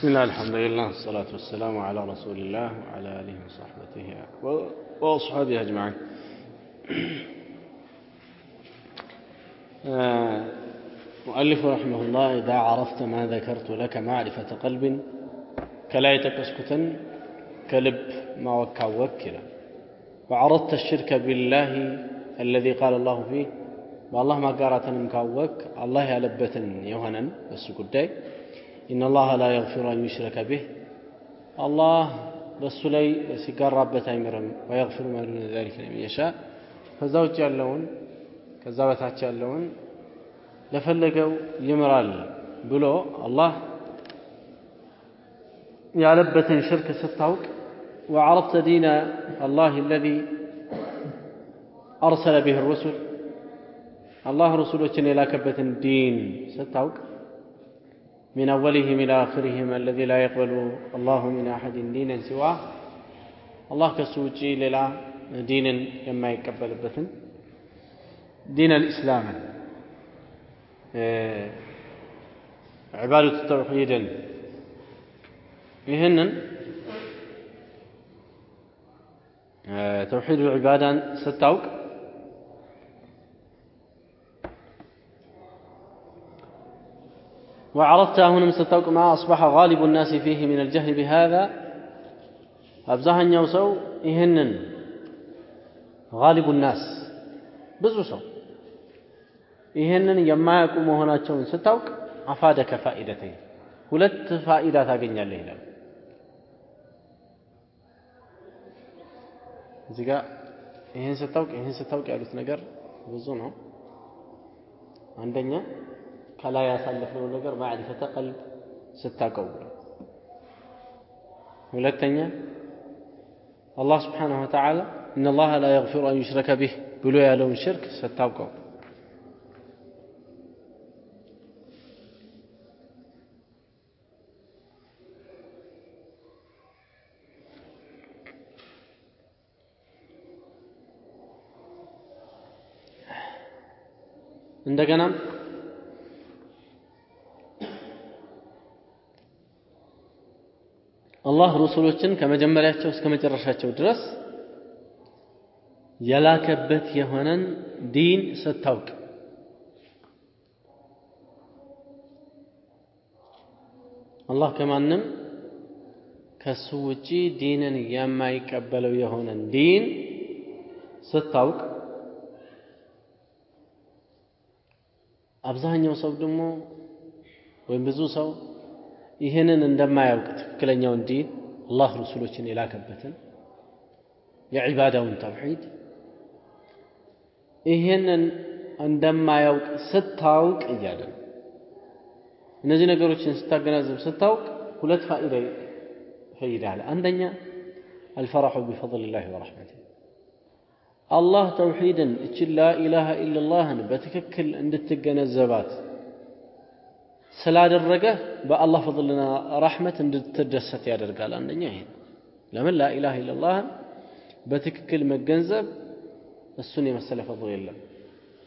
بسم الله الحمد لله والصلاة والسلام على رسول الله وعلى آله وصحبه وأصحابه أجمعين. مؤلف رحمه الله إذا عرفت ما ذكرت لك معرفة قلب كلا يتكسكتا كلب ما وكا وكلا. وعرضت الشرك بالله الذي قال الله فيه والله ما قارت مكاوك الله يلبتن يوهنا بس قداي إن الله لا يغفر أن يشرك به. الله بس لي سيقر ربه ويغفر ما دون ذلك لمن يشاء. فزوج يعلون كذبت حتى لفلقوا يمرال بلو الله. يا لبة شرك ستوك وعرفت دين الله الذي أرسل به الرسل. الله رسوله لا كبة دين ستوك من أولهم إلى آخرهم الذي لا يقبل الله من أحد دينا سواه. الله كسوجي للا دين يما يقبل بثن. دين الإسلام. عبادة التوحيد. يهنن توحيد العبادة ستاوك. وعرفت هنا ستوك ما أصبح غالب الناس فيه من الجهل بهذا أبزاها يوسو إهنن غالب الناس بزو سو إهنن يما يقوم هنا تشون ستوك أفادك فائدتين ሁለት ፋኢዳ ታገኛለህ ይላል እዚህ ጋር ይህን ስታውቅ ይህን ስታውቅ ያሉት ነገር ብዙ ነው አንደኛ ከላይ ያሳለፍነው ነገር ማዕሪፈተ ቀልብ ስታቀው ሁለተኛ አላህ ስብሓንሁ ወተዓላ እነ ላህ ላ የግፊሩ አን ዩሽረከ ቢህ ብሎ ያለውን ሽርክ ስታውቀው እንደገናም አላህ ሩሱሎችን ከመጀመሪያቸው እስከ መጨረሻቸው ድረስ የላከበት የሆነን ዲን ስታውቅ። አላህ ከማንም ከሱ ውጪ ዲንን የማይቀበለው የሆነን ዲን ስታውቅ አብዛኛው ሰው ደግሞ ወይም ብዙ ሰው ይህንን እንደማያውቅ ትክክለኛውን ዲን አላህ ረሱሎችን የላከበትን የዒባዳውን ተውሒድ ይህንን እንደማያውቅ ስታውቅ እያለ ነው። እነዚህ ነገሮችን ስታገናዘብ ስታውቅ ሁለት ፋኢዳ ይፈይዳል። አንደኛ አልፈረሑ ቢፈضልላህ ወረሕመቲህ አላህ ተውሒድን እችን ላኢላሃ ኢላላህን በትክክል እንድትገነዘባት ስላደረገህ በአላህ ፈضልና ራሕመት እንድትደሰት ያደርጋል። አንደኛ ይሄ ለምን? ላኢላህ ኢላላህን በትክክል መገንዘብ እሱን የመሰለ ፈضል የለም።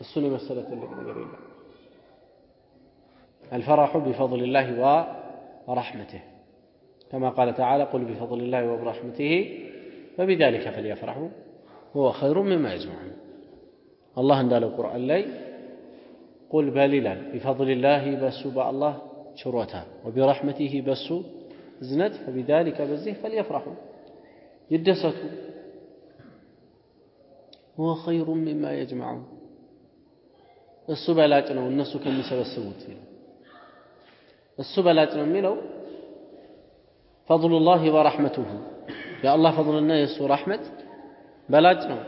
እሱን የመሰለ ትልቅ ነገር የለም። الفرح بفضل الله ورحمته كما قال تعالى قل بفضل الله وبرحمته فبذلك فليفرحوا هو خير مما يجمعون الله اندال القرآن لي قل بللا بفضل الله بسوا بأ الله شروتا وبرحمته بسوا زنت فبذلك بزه فليفرحوا. يدسوا هو خير مما يجمعون. እሱ በላጭ ነው እነሱ ከሚሰበስቡት ይላል እሱ በላጭ ነው የሚለው ፈضሉላህ ወራሕመቱሁ የአላህ ፈضልና የእሱ ራሕመት በላጭ ነው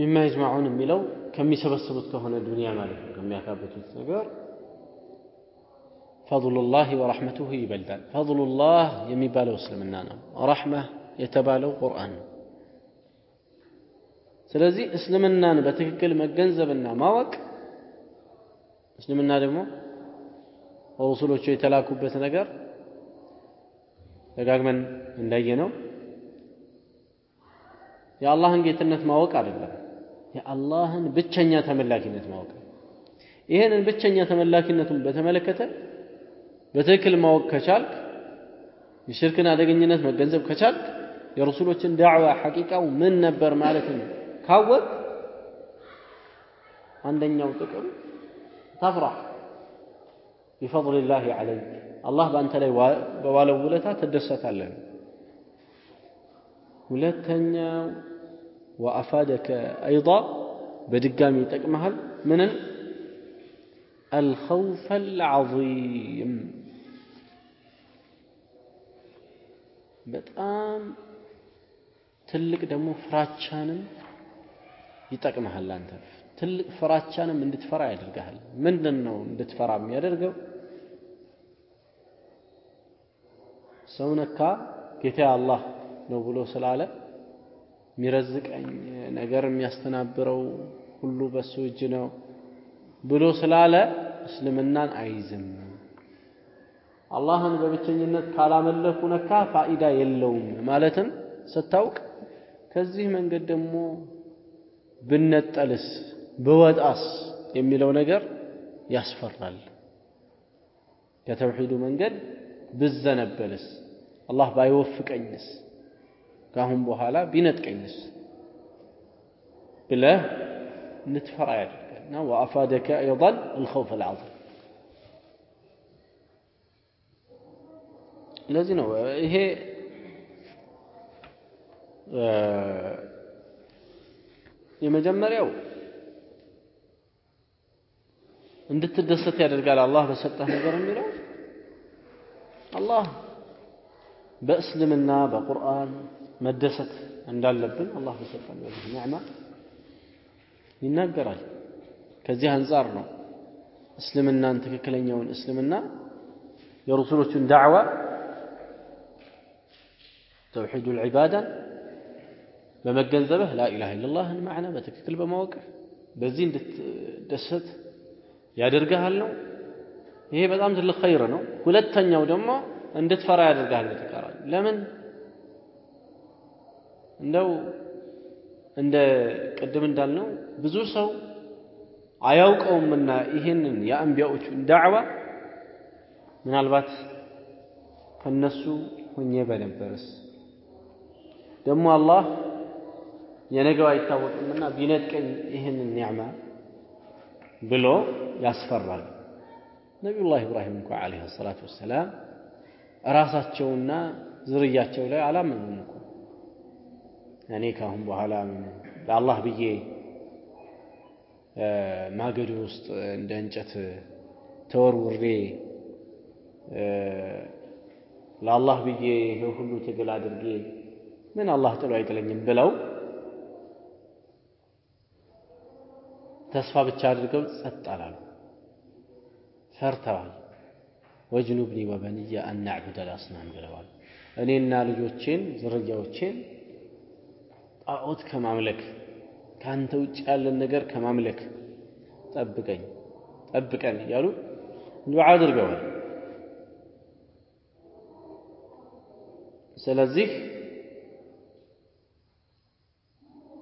مما يجمعون የሚለው ከሚሰበስቡት ከሆነ ዱንያ ማለት ነው ከሚያካብቱት ነገር ፈضሉላህ ወረሕመቱሁ ይበልጣል። ፈضሉላህ የሚባለው እስልምና ነው ረሕማ የተባለው ቁርአን ነው። ስለዚህ እስልምናን በትክክል መገንዘብና ማወቅ እስልምና ደግሞ ረሱሎቹ የተላኩበት ነገር ደጋግመን እንዳየነው የአላህን ጌትነት ማወቅ አይደለም፣ የአላህን ብቸኛ ተመላኪነት ማወቅ። ይህንን ብቸኛ ተመላኪነቱን በተመለከተ በትክክል ማወቅ ከቻልክ የሽርክን አደገኝነት መገንዘብ ከቻልክ የረሱሎችን ዳዕዋ ሐቂቃው ምን ነበር ማለትን ካወቅ አንደኛው ጥቅም ተፍራህ ቢፈضልላህ ዐለይክ አላህ በአንተ ላይ በዋለው ውለታ ትደሰታለህ። ሁለተኛው ወአፋደከ አይዳ በድጋሚ ይጠቅመሃል ምንን الخوف العظيم በጣም ትልቅ ደግሞ ፍራቻንም ይጠቅመሃል። አንተ ትልቅ ፍራቻንም እንድትፈራ ያደርግሃል። ምንድን ነው እንድትፈራ የሚያደርገው? ሰው ነካ ጌታ አላህ ነው ብሎ ስላለ የሚረዝቀኝ ነገር የሚያስተናብረው ሁሉ በሱ እጅ ነው ብሎ ስላለ እስልምናን አይዝም። አላህን በብቸኝነት ካላመለኩ ነካ ፋኢዳ የለውም ማለትም ስታውቅ ከዚህ መንገድ ደግሞ ብነጠልስ ብወጣስ የሚለው ነገር ያስፈራል። ከተውሒዱ መንገድ ብዘነበልስ አላህ ባይወፍቀኝስ ከአሁን በኋላ ቢነጥቀኝስ? ብለህ እንድትፈራ ያደርጋልና ወአፋደከ አይضን አልኸውፍ አልዓظም ለዚህ ነው ይሄ የመጀመሪያው እንድትደሰት ያደርጋል አላህ በሰጠህ ነገር የሚለው? አላህ በእስልምና በቁርአን መደሰት እንዳለብን አላህ በሰጠን በዚህ ኒዕማ ይናገራል። ከዚህ አንጻር ነው እስልምናን ትክክለኛውን እስልምና የረሱሎቹን ዳዕዋ ተውሒዱል ዒባዳን በመገንዘብህ ላኢላሃ ኢለላህን ማዕና በትክክል በማወቅህ በዚህ እንድትደሰት ያደርግሃል ነው። ይሄ በጣም ትልቅ ኸይር ነው። ሁለተኛው ደግሞ እንድትፈራ ያደርግሃል። በተቃራኒ ለምን እንደው እንደ ቅድም እንዳልነው ብዙ ሰው አያውቀውምና ይሄንን የአንቢያዎቹን ዳዕዋ ምናልባት ከነሱ ሆኜ በነበርስ ደግሞ አላህ የነገው አይታወቅምና ቢነጥቀኝ ይህንን ኒዕማ ብሎ ያስፈራል። ነቢዩላህ ኢብራሂም እንኳ ዓለይሂ ሰላቱ ወሰላም ራሳቸውና ዝርያቸው ላይ አላመኑም እኮ እኔ ካሁን በኋላ ለአላህ ብዬ ማገዶ ውስጥ እንደ እንጨት ተወርውሬ ለአላህ ብዬ ይሄ ሁሉ ትግል አድርጌ ምን አላህ ጥሎ አይጥለኝም ብለው ተስፋ ብቻ አድርገው ጸጥ አላሉ። ፈርተዋል። ወጅኑብኒ ወበንየ አን ናዕቡደል አስናም ብለዋል። እኔና ልጆቼን ዝርያዎቼን ጣዖት ከማምለክ ከአንተ ውጭ ያለን ነገር ከማምለክ ጠብቀኝ ጠብቀን እያሉ ዱዓ አድርገዋል። ስለዚህ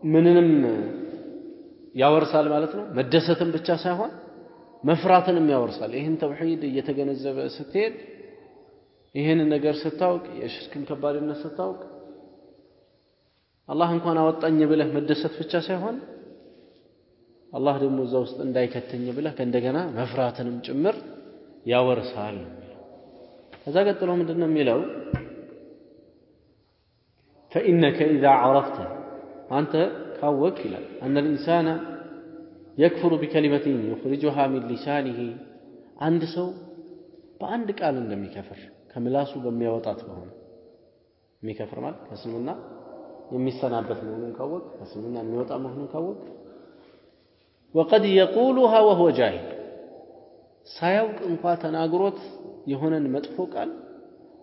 ምንንም ያወርሳል ማለት ነው። መደሰትን ብቻ ሳይሆን መፍራትንም ያወርሳል። ይህን ተውሒድ እየተገነዘበ ስትሄድ ይህንን ነገር ስታውቅ የሽርክን ከባድነት ስታውቅ አላህ እንኳን አወጣኝ ብለህ መደሰት ብቻ ሳይሆን አላህ ደግሞ እዛ ውስጥ እንዳይከተኝ ብለህ ከእንደገና መፍራትንም ጭምር ያወርሳል። ከዛ ቀጥሎ ምንድን ነው የሚለው ፈኢነከ ኢዛ ዓረፍተ አንተ ካወቅ ይላል አነ ልኢንሳነ የክፍሩ ቢከሊመትን ዩኽሪጁሃ ሚን ሊሳኒሂ አንድ ሰው በአንድ ቃል እንደሚከፍር ከምላሱ በሚያወጣት ከሆነ የሚከፍር ማለት ከእስልምና የሚሰናበት መሆኑን ካወቅ ከእስልምና የሚወጣ መሆኑን ካወቅ ወቀድ የቁሉሃ ወሁወ ጃሂል ሳያውቅ እንኳ ተናግሮት የሆነን መጥፎ ቃል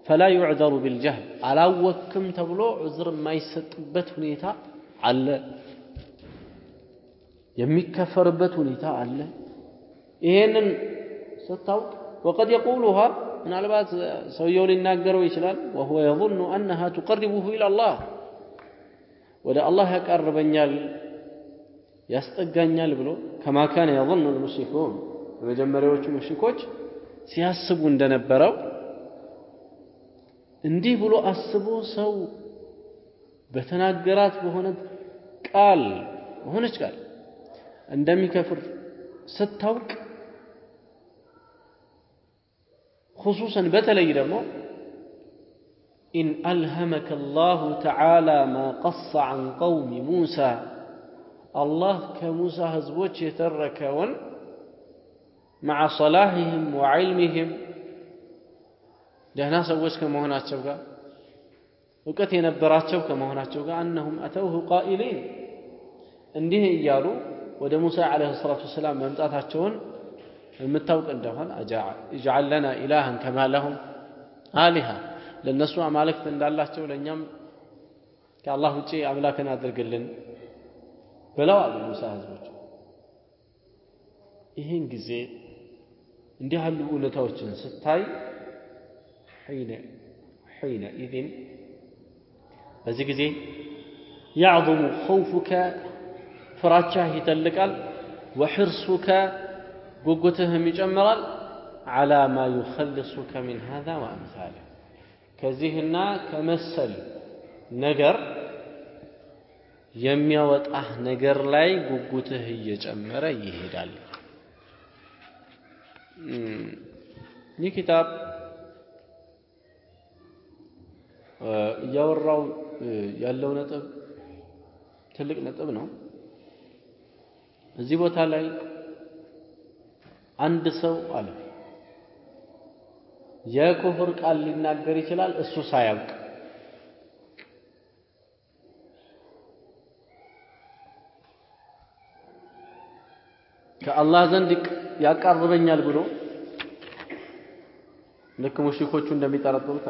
ፈላ ዩዕዘሩ ቢልጀህል አላወክም ተብሎ ዑዝር የማይሰጥበት ሁኔታ አለ። የሚከፈርበት ሁኔታ አለ። ይሄንን ስታውቅ ወቀድ የቁሉሃ ምናልባት ሰውየው ሊናገረው ይችላል። ወሁወ የظኑ አነሃ ቱቀርቡሁ ኢለላህ ወደ አላህ ያቃርበኛል ያስጠጋኛል ብሎ ከማካነ ያظن المشركون የመጀመሪያዎቹ ሙሽሪኮች ሲያስቡ እንደነበረው እንዲህ ብሎ አስቦ ሰው በተናገራት በሆነ ቃል በሆነች ቃል እንደሚከፍር ስታውቅ ሁሱሰን በተለይ ደግሞ إن ألهمك الله تعالى ما قص عن قوم موسى الله كموسى هزبوش يتركون مع صلاحهم وعلمهم ደህና ሰዎች ከመሆናቸው ጋር እውቀት የነበራቸው ከመሆናቸው ጋር አነሁም አተውሁ ቃኢሊን እንዲህ እያሉ ወደ ሙሳ ዓለይሂ ሰላቱ ወሰላም መምጣታቸውን የምታውቅ እንደሆን እጅዓል ለና ኢላሃን ከማ ለሁም አሊሃ ለእነሱ አማልክት እንዳላቸው ለእኛም ከአላህ ውጪ አምላክን አድርግልን ብለዋል ሙሳ ህዝቦች። ይህን ጊዜ እንዲህ ያሉ እውነታዎችን ስታይ ሒነኢዝን በዚህ ጊዜ ያዕظሙ ኸውፉከ ፍራቻህ ይተልቃል፣ ወሕርሱከ ጉጉትህም ይጨምራል። ዓላ ማ ዩኸልሱከ ሚን ሃዛ ወአምሳለ ከዚህና ከመሰል ነገር የሚያወጣህ ነገር ላይ ጉጉትህ እየጨመረ ይሄዳል። ይህ ኪታብ እያወራው ያለው ነጥብ ትልቅ ነጥብ ነው። እዚህ ቦታ ላይ አንድ ሰው አለ የኩፍር ቃል ሊናገር ይችላል እሱ ሳያውቅ ከአላህ ዘንድ ያቃርበኛል ብሎ ልክ ሙሽሪኮቹ እንደሚጠረጥሩት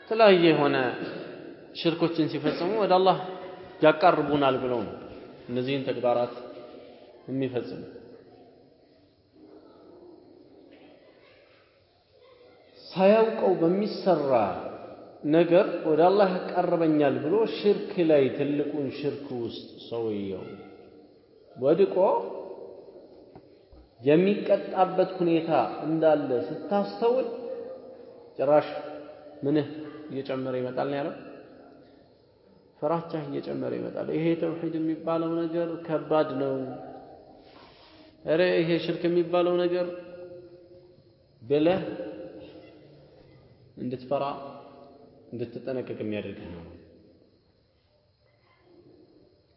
የተለያየ የሆነ ሽርኮችን ሲፈጽሙ ወደ አላህ ያቃርቡናል ብለው ነው እነዚህን ተግባራት የሚፈጽሙ። ሳያውቀው በሚሰራ ነገር ወደ አላህ ያቃርበኛል ብሎ ሽርክ ላይ ትልቁን ሽርክ ውስጥ ሰውየው ወድቆ የሚቀጣበት ሁኔታ እንዳለ ስታስተውል ጭራሽ ምንህ እየጨመረ ይመጣል ነው ያለው። ፍራቻህ እየጨመረ ይመጣል። ይሄ ተውሂድ የሚባለው ነገር ከባድ ነው። እረ ይሄ ሽርክ የሚባለው ነገር ብለህ እንድትፈራ እንድትጠነቀቅ የሚያደርግህ ነው።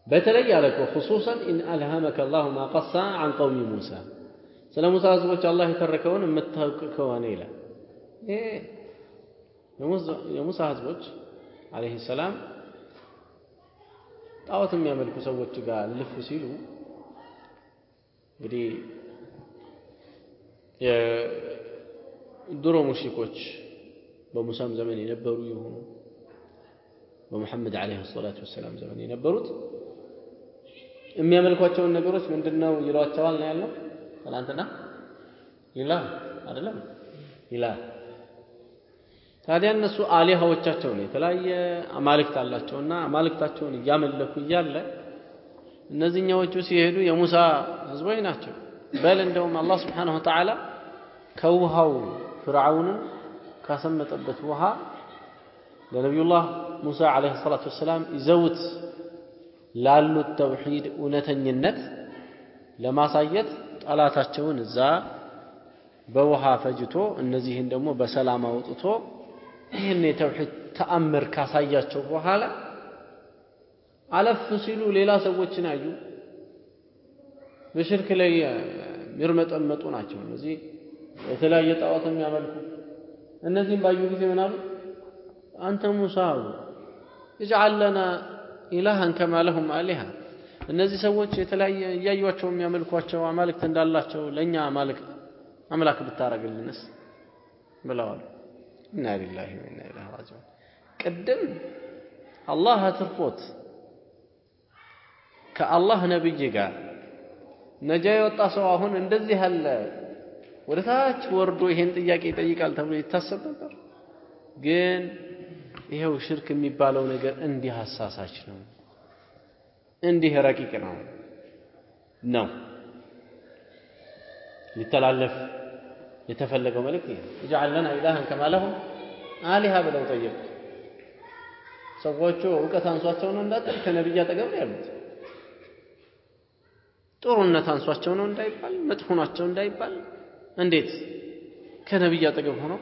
በተለይ አለ እኮ ኹሱሰን ኢን አልሃመከ አላሁ ማ ቀሳ አን ቀውሚ ሙሳ ስለ ሙሳ ህዝቦች አላህ የተረከውን የምታውቅ ከሆነ ይላል። የሙሳ ህዝቦች አለይሂ ሰላም ጣዖት የሚያመልኩ ሰዎች ጋር ልፍ ሲሉ እንግዲህ የድሮ ሙሽሪኮች በሙሳም ዘመን የነበሩ የሆኑ በሙሐመድ ዓለይሂ ሰላቱ ወሰላም ዘመን የነበሩት የሚያመልኳቸውን ነገሮች ምንድነው ይሏቸዋል ነው ያለው። ትናንትና ኢላህ አይደለም ኢላህ ታዲያ እነሱ አሊሃዎቻቸው ነው የተለያየ አማልክት አላቸውና አማልክታቸውን እያመለኩ እያለ እነዚህኛዎቹ ሲሄዱ የሙሳ ህዝቦች ናቸው። በል እንደውም አላህ ስብሓነሁ ወተዓላ ከውሃው ፍርዓውንን ካሰመጠበት ውሃ ለነቢዩላህ ሙሳ ዓለይሂ ሰላቱ ወሰላም ይዘውት ላሉት ተውሂድ እውነተኝነት ለማሳየት ጠላታቸውን እዛ በውሃ ፈጅቶ እነዚህን ደግሞ በሰላም አውጥቶ ይህን የተውሂድ ተአምር ካሳያቸው በኋላ አለፍ ሲሉ ሌላ ሰዎችን አዩ። በሽርክ ላይ የሚርመጠመጡ ናቸው። እነዚህ የተለያየ ጣዖት የሚያመልኩ እነዚህም ባዩ ጊዜ ምን አሉ? አንተ ሙሳ አሉ እጅዓል ኢላሃን ከማ አሊሃ እነዚህ ሰዎች የተለያየ እያዩቸው የሚያመልኳቸው አማልክት እንዳላቸው ለእኛ አምላክ ብታረግልንስ ብለዋል። ኢና ሊላሂ ወኢና ኢለይሂ ራጂዑን። ቅድም አላህ አትርፎት ከአላህ ነብይ ጋር ነጃ የወጣ ሰው አሁን እንደዚህ ያለ ወደ ታች ወርዶ ይሄን ጥያቄ ይጠይቃል ተብሎ ይታሰብ ነበር። ግን ይኸው ሽርክ የሚባለው ነገር እንዲህ አሳሳች ነው፣ እንዲህ ረቂቅ ነው ነው ሊተላለፍ የተፈለገው መልእክት ይሄ እጅዓል ለና ኢላሃን ከማ አሊሃ ብለው ጠየቁት። ሰዎቹ እውቀት አንሷቸው ነው እንዳትል ከነቢይ አጠገብ ነው ያሉት። ጥሩነት አንሷቸው ነው እንዳይባል፣ መጥፎ እንዳይባል እንዴት ከነቢይ አጠገብ ሆነው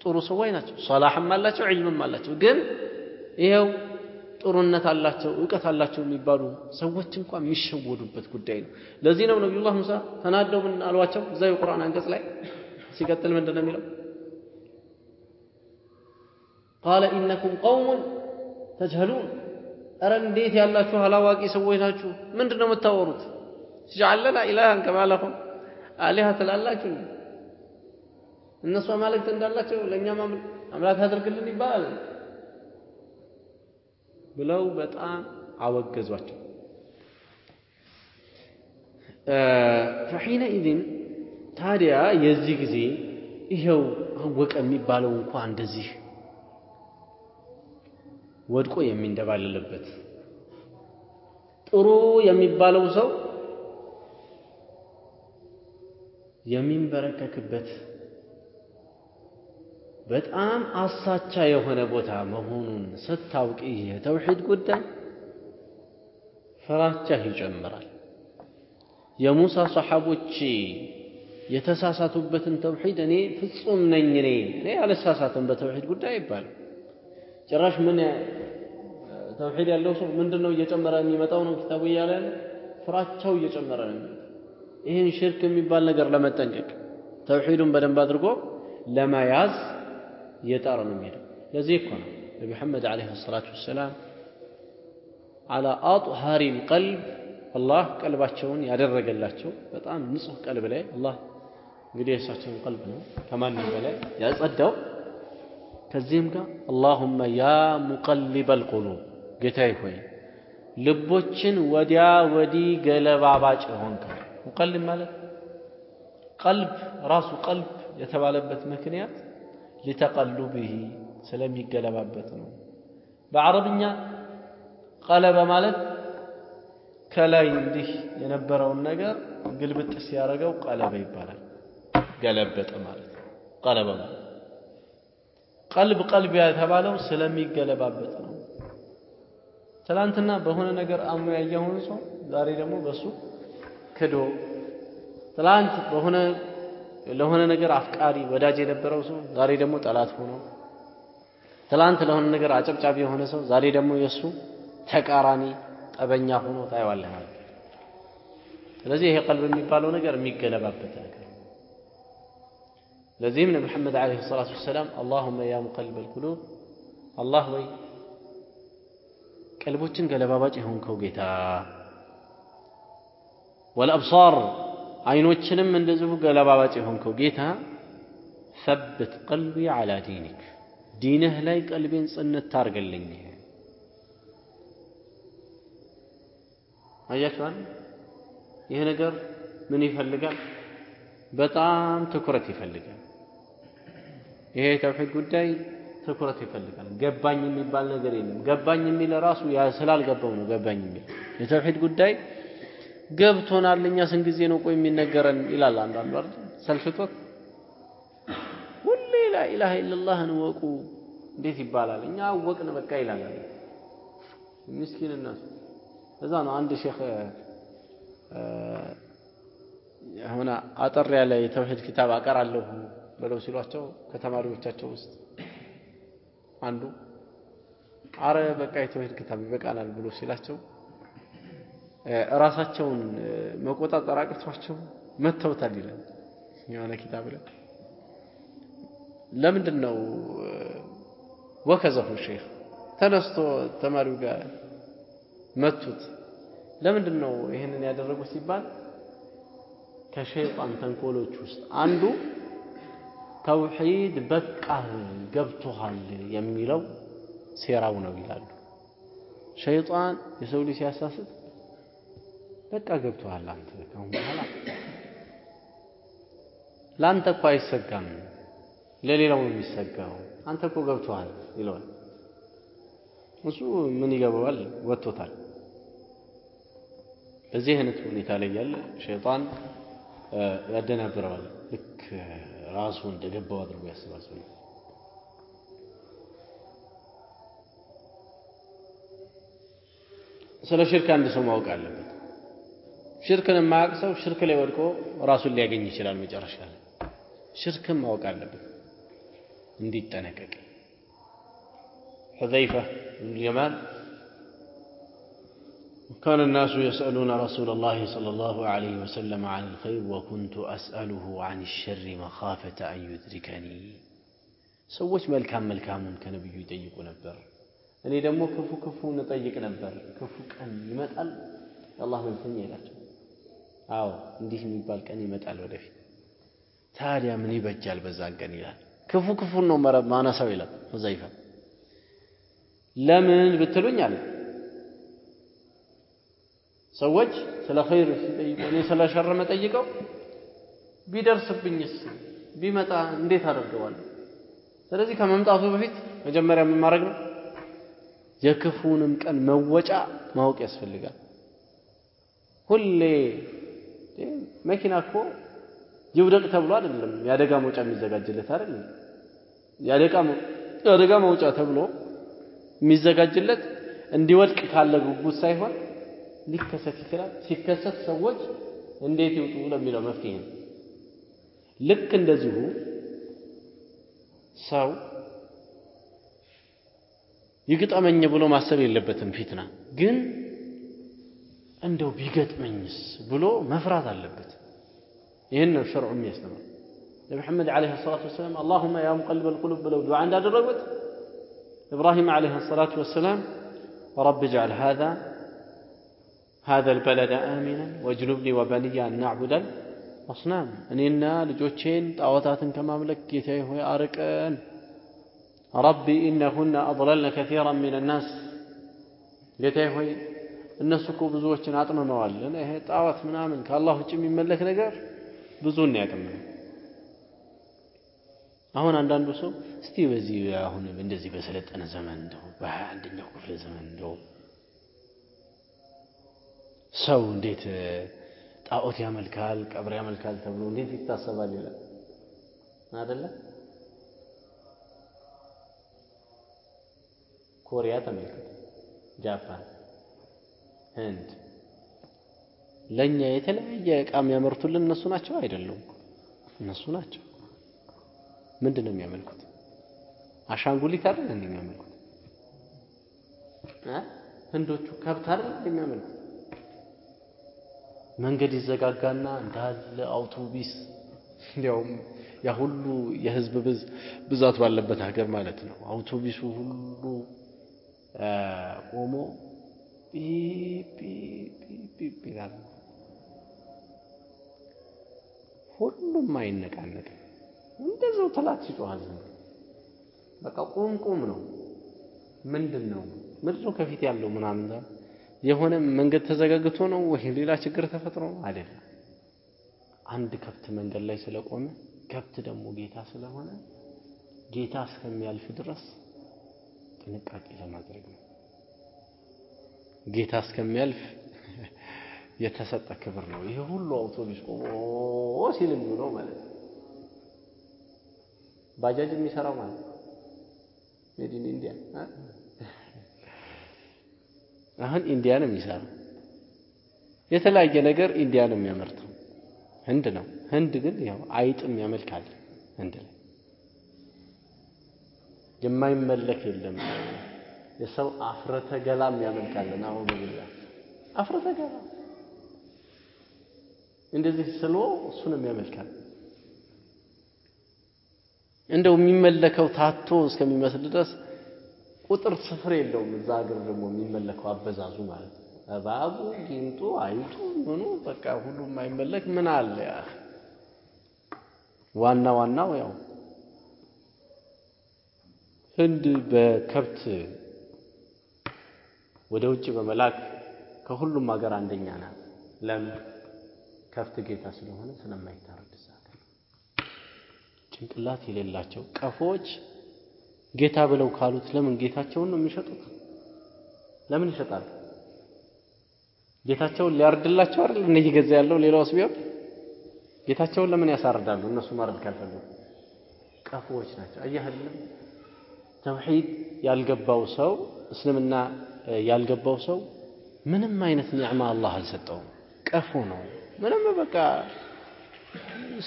ጥሩ ሰዎች ናቸው፣ ሶላሕም አላቸው፣ ዒልምም አላቸው። ግን ይኸው ጥሩነት አላቸው፣ እውቀት አላቸው የሚባሉ ሰዎች እንኳን የሚሸወዱበት ጉዳይ ነው። ለዚህ ነው ነቢዩላህ ሙሳ ተናደው ምን አሏቸው? እዛ የቁርአን አንቀጽ ላይ ሲቀጥል ምንድን ነው የሚለው? ቃለ ኢነኩም ቀውሙን ተጅሀሉን፣ ኧረ እንዴት ያላችሁ አላዋቂ ሰዎች ናችሁ። ምንድን ነው የምታወሩት? እጅዐል ለና ኢላሃን ከማ ለሁም አሊሃ ትላላችሁ። እነሱ አማልክት እንዳላቸው ለእኛም አምላክ አድርግልን ይባላል ብለው በጣም አወገዟቸው። ፈሒነኢዝን ታዲያ የዚህ ጊዜ ይኸው አወቀ የሚባለው እንኳ እንደዚህ ወድቆ የሚንደባለልበት ጥሩ የሚባለው ሰው የሚንበረከክበት በጣም አሳቻ የሆነ ቦታ መሆኑን ስታውቅ ይህ የተውሒድ ጉዳይ ፍራቻህ ይጨምራል። የሙሳ ሰሓቦች የተሳሳቱበትን ተውሒድ እኔ ፍጹም ነኝ እኔ እኔ አልሳሳትም በተውሒድ ጉዳይ አይባልም። ጭራሽ ምን ተውሒድ ያለው ሰው ምንድን ነው እየጨመረ የሚመጣው ነው ኪታቡ እያለ ያለ ፍራቻው እየጨመረ ነው ይህን ሽርክ የሚባል ነገር ለመጠንቀቅ ተውሒዱን በደንብ አድርጎ ለመያዝ እየጣረ ነው የሚሄደው። ለዚህ እኮ ነው ነቢ መሐመድ ዓለይሂ ሰላቱ ወሰላም አላ አጥሃሪ ልቀልብ አላህ ቀልባቸውን ያደረገላቸው በጣም ንጹህ ቀልብ ላይ አላህ እንግዲህ የእሳቸውን ቀልብ ነው ከማንም በላይ ያጸዳው። ከዚህም ጋር አላሁመ ያ ሙቀሊበል ቁሉብ ጌታዬ ሆይ ልቦችን ወዲያ ወዲህ ገለባባጭ የሆንከው ሙቀልብ ማለት ቀልብ ራሱ ቀልብ የተባለበት ምክንያት ሊተቀሉብህ ስለሚገለባበት ነው። በአረብኛ ቀለበ ማለት ከላይ እንዲህ የነበረውን ነገር ግልብጥ ሲያደርገው ቀለበ ይባላል። ገለበጠ ማለት ነው። ቀለበ ማለት ቀልብ ቀልብ የተባለው ስለሚገለባበት ነው። ትላንትና በሆነ ነገር አምኖ ያየውን ሰው ዛሬ ደግሞ በሱ ክዶ፣ ትላንት በሆነ ለሆነ ነገር አፍቃሪ ወዳጅ የነበረው ሰው ዛሬ ደግሞ ጠላት ሆኖ፣ ትላንት ለሆነ ነገር አጨብጫቢ የሆነ ሰው ዛሬ ደግሞ የእሱ ተቃራኒ ጠበኛ ሆኖ ታየዋለህ ማለት ነው። ስለዚህ ይሄ ቀልብ የሚባለው ነገር የሚገለባበት ነገር ለዚህም ነቢ መሐመድ ዓለይሂ ሰላቱ ወሰላም አላሁመ ያ ሙቀሊበል ቁሉብ አላህ ወይ ቀልቦችን ገለባባጭ የሆንከው ጌታ ወልአብሳር አይኖችንም እንደዚሁ ገለባባጭ የሆንከው ጌታ ثبت قلبي على دينك ዲንህ ላይ ቀልቤን ጽንት ታርግልኝ። አያችኋል? ይህ ነገር ምን ይፈልጋል? በጣም ትኩረት ይፈልጋል። ይሄ የተውሒድ ጉዳይ ትኩረት ይፈልጋል። ገባኝ የሚባል ነገር የለም። ገባኝ የሚል ራሱ ስላልገባው ነው ገባኝ የሚል የተውሒድ ጉዳይ ገብቶናል። እኛ ስንት ጊዜ ነው ቆይ የሚነገረን ይላል አንዳንዱ አይደል? ሰልችቶት ሁሌ ላኢላሃ ኢለላህን ወቁ እንዴት ይባላል? እኛ አወቅን በቃ ይላል። ምስኪን እነሱ እዛ ነው አንድ ሼክ ሆነ አጠር ያለ የተውሒድ ኪታብ አቀራለሁ ብለው ሲሏቸው ከተማሪዎቻቸው ውስጥ አንዱ አረ በቃ የተውሒድ ኪታብ ይበቃናል ብሎ ሲላቸው እራሳቸውን መቆጣጠር አቅቷቸው መተውታል ይላል የሆነ ኪታብ ላይ። ለምንድን ነው ወከዘሁ ሼክ ተነስቶ ተማሪው ጋር መቱት? ለምንድን ነው ይህንን ያደረጉት ሲባል ከሸይጣን ተንኮሎች ውስጥ አንዱ ተውሒድ በቃህ ገብቶሃል የሚለው ሴራው ነው ይላሉ። ሸይጣን የሰው ልጅ ሲያሳስት በቃ ገብቶሃል አንተ ከአሁን በኋላ። ለአንተ እኮ አይሰጋም ለሌላው ነው የሚሰጋው። አንተ እኮ ገብቶሃል ይለዋል። እሱ ምን ይገባዋል? ወጥቶታል። በዚህ አይነት ሁኔታ ላይ ያለ ሸይጣን ያደናብረዋል። ልክ ራሱ እንደገባው አድርጎ ያስባል ስለ ሽርክ አንድ ሰው ማወቅ አለበት። ሽርክን የማያውቅ ሰው ሽርክ ላይ ወድቆ ራሱን ሊያገኝ ይችላል። መጨረሻ ላይ ሽርክን ማወቅ አለበት እንዲጠነቀቅ። ሑዘይፋ ብን ልየማን كان الناس يسألون رسول الله صلى الله عليه وسلم عن الخير وكنت أسأله عن الشر مخافة أن يدركني ሰዎች መልካም መልካሙን ከነብዩ ይጠይቁ ነበር። እኔ ደግሞ ክፉ ክፉን እጠይቅ ነበር። ክፉ ቀን ይመጣል የአላህ መልክተኛ ይላቸው። አዎ እንዲህ የሚባል ቀን ይመጣል ወደፊት። ታዲያ ምን ይበጃል በዛን ቀን ይላል። ክፉ ክፉን ነው ማነሳው ይላል ሁዘይፋ። ለምን ብትሉኝ አለ ሰዎች ስለ ኸይር ሲጠይቁ እኔ ስለ ሸር መጠይቀው ቢደርስብኝስ ቢመጣ እንዴት አደርገዋለሁ? ስለዚህ ከመምጣቱ በፊት መጀመሪያ ምን ማድረግ ነው? የክፉንም ቀን መወጫ ማወቅ ያስፈልጋል። ሁሌ መኪና እኮ ይውደቅ ተብሎ አይደለም የአደጋ መውጫ የሚዘጋጅለት አይደለም። የአደጋ መውጫ ተብሎ የሚዘጋጅለት እንዲወድቅ ካለ ጉጉት ሳይሆን ሊከሰት ይችላል። ሲከሰት ሰዎች እንዴት ይውጡ ለሚለው መፍትሄ ነው። ልክ እንደዚሁ ሰው ይግጠመኝ ብሎ ማሰብ የለበትም። ፊትና ግን እንደው ቢገጥመኝስ ብሎ መፍራት አለበት ይህን ነው ሸርዑ የሚያስተምር ለመሐመድ ዓለይሂ ሰላቱ ወሰላም አላሁማ ያ ሙቀልበል ቁሉብ ብለው ዱዓ እንዳደረጉት إبراهيم عليه الصلاة والسلام رب اجعل هذا هذا البلد آمنا واجنبني وبني أن نعبد الأصنام እኔና ልጆቼን ጣዖታትን ከማምለክ ጌታዬ ሆይ አርቀን ربي إنهن أضللن كثيرا من الناس ጌታዬ ሆይ እነሱ እኮ ብዙዎችን አጥምመዋል። ይሄ ጣዖት ምናምን ከአላህ ውጭ የሚመለክ ነገር ብዙን ያጥምመው። አሁን አንዳንዱ ሰው እስቲ በዚህ አሁን እንደዚህ በሰለጠነ ዘመን እንደው በሀያ አንደኛው ክፍለ ዘመን እንደው ሰው እንዴት ጣዖት ያመልካል፣ ቀብር ያመልካል ተብሎ እንዴት ይታሰባል ይላል አይደለ? ኮሪያ ተመልከት፣ ጃፓን፣ ህንድ ለእኛ የተለያየ ዕቃ የሚያመርቱልን እነሱ ናቸው አይደሉም? እነሱ ናቸው። ምንድን ነው የሚያመልኩት? አሻንጉሊት አይደል እንዴ የሚያመልኩት? ህንዶቹ ከብት አይደል የሚያመልኩት? መንገድ ይዘጋጋና እንዳለ አውቶቢስ እንዲያውም ያ ሁሉ የህዝብ ብዛት ባለበት ሀገር ማለት ነው። አውቶቢሱ ሁሉ ቆሞ ፒፒፒፒ ይላል። ሁሉም አይነቃነቅም። እንደዛው ተላት ይጮሃል። በቃ ቁም ቁም ነው። ምንድን ነው ምንድን ነው ከፊት ያለው ምናምን የሆነ መንገድ ተዘጋግቶ ነው ወይ ሌላ ችግር ተፈጥሮ አይደለም። አንድ ከብት መንገድ ላይ ስለቆመ ከብት ደግሞ ጌታ ስለሆነ ጌታ እስከሚያልፍ ድረስ ጥንቃቄ ለማድረግ ነው። ጌታ እስከሚያልፍ የተሰጠ ክብር ነው። ይሄ ሁሉ አውቶቡስ ቆሞ ሲል የሚውለው ማለት ነው። ባጃጅ የሚሰራው ማለት ነው። made in India አሁን India ነው የሚሰራው። የተለያየ ነገር India ነው የሚያመርተው። ህንድ ነው። ህንድ ግን ያው አይጥም ያመልካል። ህንድ ላይ የማይመለክ የለም። የሰው አፍረተ ገላም ያመልካለን። አሁን በግላ አፍረተ ገላ እንደዚህ ስሎ እሱንም ያመልካል። እንደው የሚመለከው ታቶ እስከሚመስል ድረስ ቁጥር ስፍር የለውም። እዛ ሀገር ደግሞ የሚመለከው አበዛዙ ማለት ነው። እባቡ፣ ጊንጡ፣ አይጡ ምኑ በቃ ሁሉም የማይመለክ ምን አለ ያ ዋና ዋናው ያው ህንድ በከብት ወደ ውጭ በመላክ ከሁሉም ሀገር አንደኛ ናት። ለምን? ከብት ጌታ ስለሆነ ስለማይታረድ ሀገር ጭንቅላት የሌላቸው ቀፎዎች ጌታ ብለው ካሉት ለምን ጌታቸውን ነው የሚሸጡት? ለምን ይሸጣሉ? ጌታቸውን ሊያርድላቸው አይደል እንደ እየገዛ ያለው ሌላውስ ቢሆን ጌታቸውን ለምን ያሳርዳሉ? እነሱ ማረድ ካልፈለጉ ቀፎዎች ናቸው። አየህ ተውሂድ ያልገባው ሰው እስልምና ያልገባው ሰው ምንም አይነት ኒዕማ አላህ አልሰጠውም። ቀፎ ነው። ምንም በቃ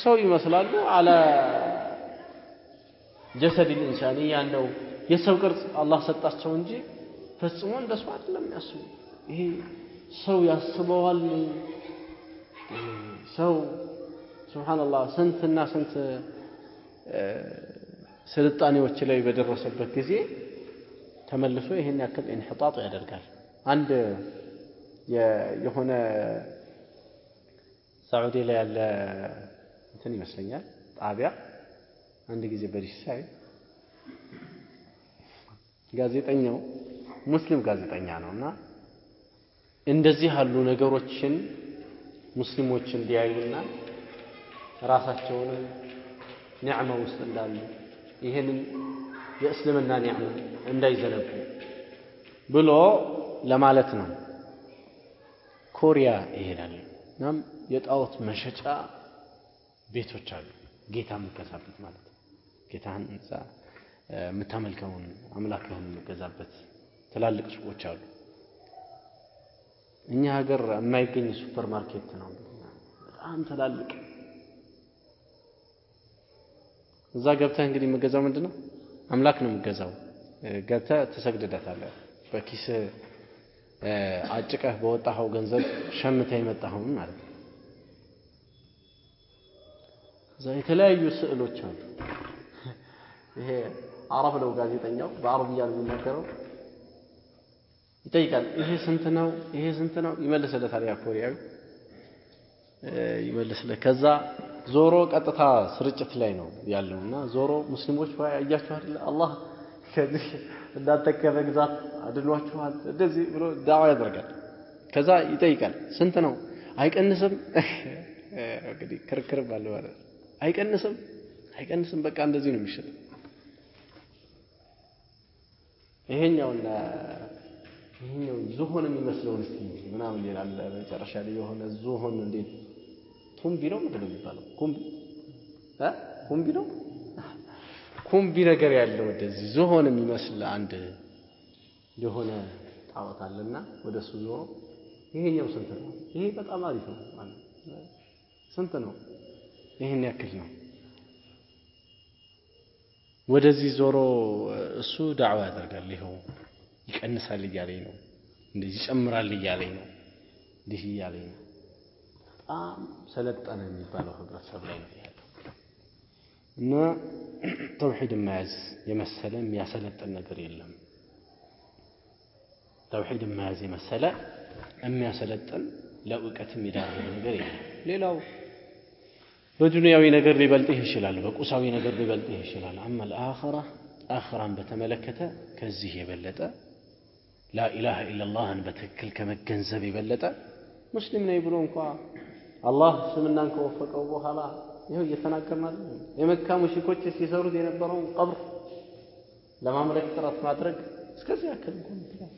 ሰው ይመስላሉ። አለ ጀሰድ ልኢንሳንያ እንደው የሰው ቅርጽ አላህ ሰጣቸው እንጂ ፈጽሞ እንደሱ አይደለም ያስቡ። ይሄ ሰው ያስበዋል። ሰው ሱብሓነላህ ስንትና ስንት ስልጣኔዎች ላይ በደረሰበት ጊዜ ተመልሶ ይሄን ያክል ኢንሕጣጥ ያደርጋል። አንድ የሆነ ሳዑዲ ላይ ያለ እንትን ይመስለኛል ጣቢያ አንድ ጊዜ በዲሽ ሳይ ጋዜጠኛው ሙስሊም ጋዜጠኛ ነው እና እንደዚህ ያሉ ነገሮችን ሙስሊሞች እንዲያዩና ራሳቸውንም ኒዕማ ውስጥ እንዳሉ ይህንን የእስልምና ኒዕማ እንዳይዘነጉ ብሎ ለማለት ነው። ኮሪያ ይሄዳል። እናም የጣዖት መሸጫ ቤቶች አሉ። ጌታ የምትገዛበት ማለት ጌታህን እዛ የምታመልከውን አምላክህን የምትገዛበት ትላልቅ ሱቆች አሉ። እኛ ሀገር የማይገኝ ሱፐር ማርኬት ነው። በጣም ትላልቅ እዛ ገብተህ እንግዲህ የምገዛው ምንድን ነው? አምላክ ነው የምገዛው። ገብተህ ትሰግድለታለህ። በኪስ አጭቀህ በወጣኸው ገንዘብ ሸምተህ የመጣኸውን ማለት ነው። እዛ የተለያዩ ስዕሎች አሉ። ይሄ አረብ ነው ጋዜጠኛው፣ በአረብኛ ነው የሚናገረው። ይጠይቃል። ይሄ ስንት ነው? ይሄ ስንት ነው? ይመልስለታል። ያ ኮሪያዊ ከዛ ዞሮ ቀጥታ ስርጭት ላይ ነው ያለው እና ዞሮ ሙስሊሞች አያችሁ አይደለ አላህ ከዚህ እናንተ ከመግዛት አድሏችኋል እንደዚህ ብሎ ዳዋ ያደርጋል። ከዛ ይጠይቃል ስንት ነው? አይቀንስም። እንግዲህ ክርክር ባለ ማለት አይቀንስም፣ አይቀንስም። በቃ እንደዚህ ነው የሚሸጠው። ይሄኛውና ይሄኛው ዝሆን የሚመስለውን እስቲ ምናምን ይላል። መጨረሻ ላይ የሆነ ዝሆን እንዴት ኩምቢ ነው ምንድን ነው የሚባለው? ኩምቢ ኩምቢ ነው ኩምቢ ነገር ያለው እንደዚህ ዝሆን የሚመስል አንድ የሆነ ጣዖት አለና ወደ እሱ ዞሮ ይሄኛው ስንት ነው? ይሄ በጣም አሪፍ ነው ማለት ስንት ነው? ይሄን ያክል ነው። ወደዚህ ዞሮ እሱ ዳዕዋ ያደርጋል። ይኸው ይቀንሳል እያለኝ ነው፣ እንደዚህ ይጨምራል እያለኝ ነው፣ እንዲህ እያለኝ ነው። በጣም ሰለጠነ የሚባለው ህብረተሰብ ላይ ነው ያለው እና ተውሒድ መያዝ የመሰለ የሚያሰለጥን ነገር የለም። ተውሒድ መያዝ የመሰለ የሚያሰለጥን ለእውቀት የሚዳርግ ነገር የለም። ሌላው በዱንያዊ ነገር ሊበልጥህ ይችላል፣ በቁሳዊ ነገር ሊበልጥህ ይችላል። አመል አኸራ አኸራን በተመለከተ ከዚህ የበለጠ ላኢላሃ ኢለላህን በትክክል ከመገንዘብ የበለጠ ሙስሊም ነኝ ብሎ እንኳ አላህ እስልምናን ከወፈቀው በኋላ ይኸው እየተናገርን አይደል? የመካ ሙሽሪኮች ሲሰሩት የነበረውን ቀብር ለማምለክ ጥረት ማድረግ እስከዚህ ያክል እንኳን ይችላል።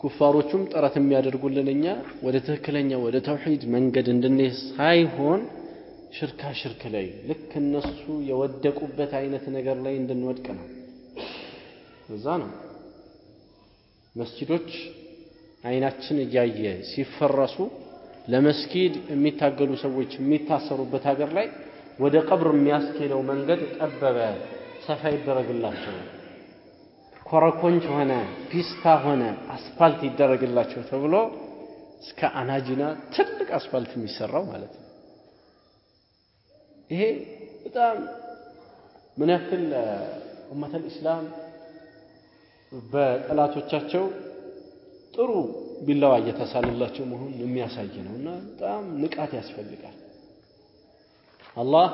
ኩፋሮቹም ጥረት የሚያደርጉልን እኛ ወደ ትክክለኛ ወደ ተውሂድ መንገድ እንድንሄድ ሳይሆን ሽርካ ሽርክ ላይ ልክ እነሱ የወደቁበት አይነት ነገር ላይ እንድንወድቅ ነው። እዛ ነው መስጂዶች አይናችን እያየ ሲፈረሱ ለመስጊድ የሚታገሉ ሰዎች የሚታሰሩበት ሀገር ላይ ወደ ቀብር የሚያስኬደው መንገድ ጠበበ፣ ሰፋ ይደረግላቸው፣ ኮረኮንች ሆነ፣ ፒስታ ሆነ፣ አስፋልት ይደረግላቸው ተብሎ እስከ አናጂና ትልቅ አስፋልት የሚሰራው ማለት ነው። ይሄ በጣም ምን ያክል ኡመተል ኢስላም በጠላቶቻቸው ጥሩ ቢላዋ እየተሳለላቸው መሆኑን የሚያሳይ ነው እና በጣም ንቃት ያስፈልጋል። አላህ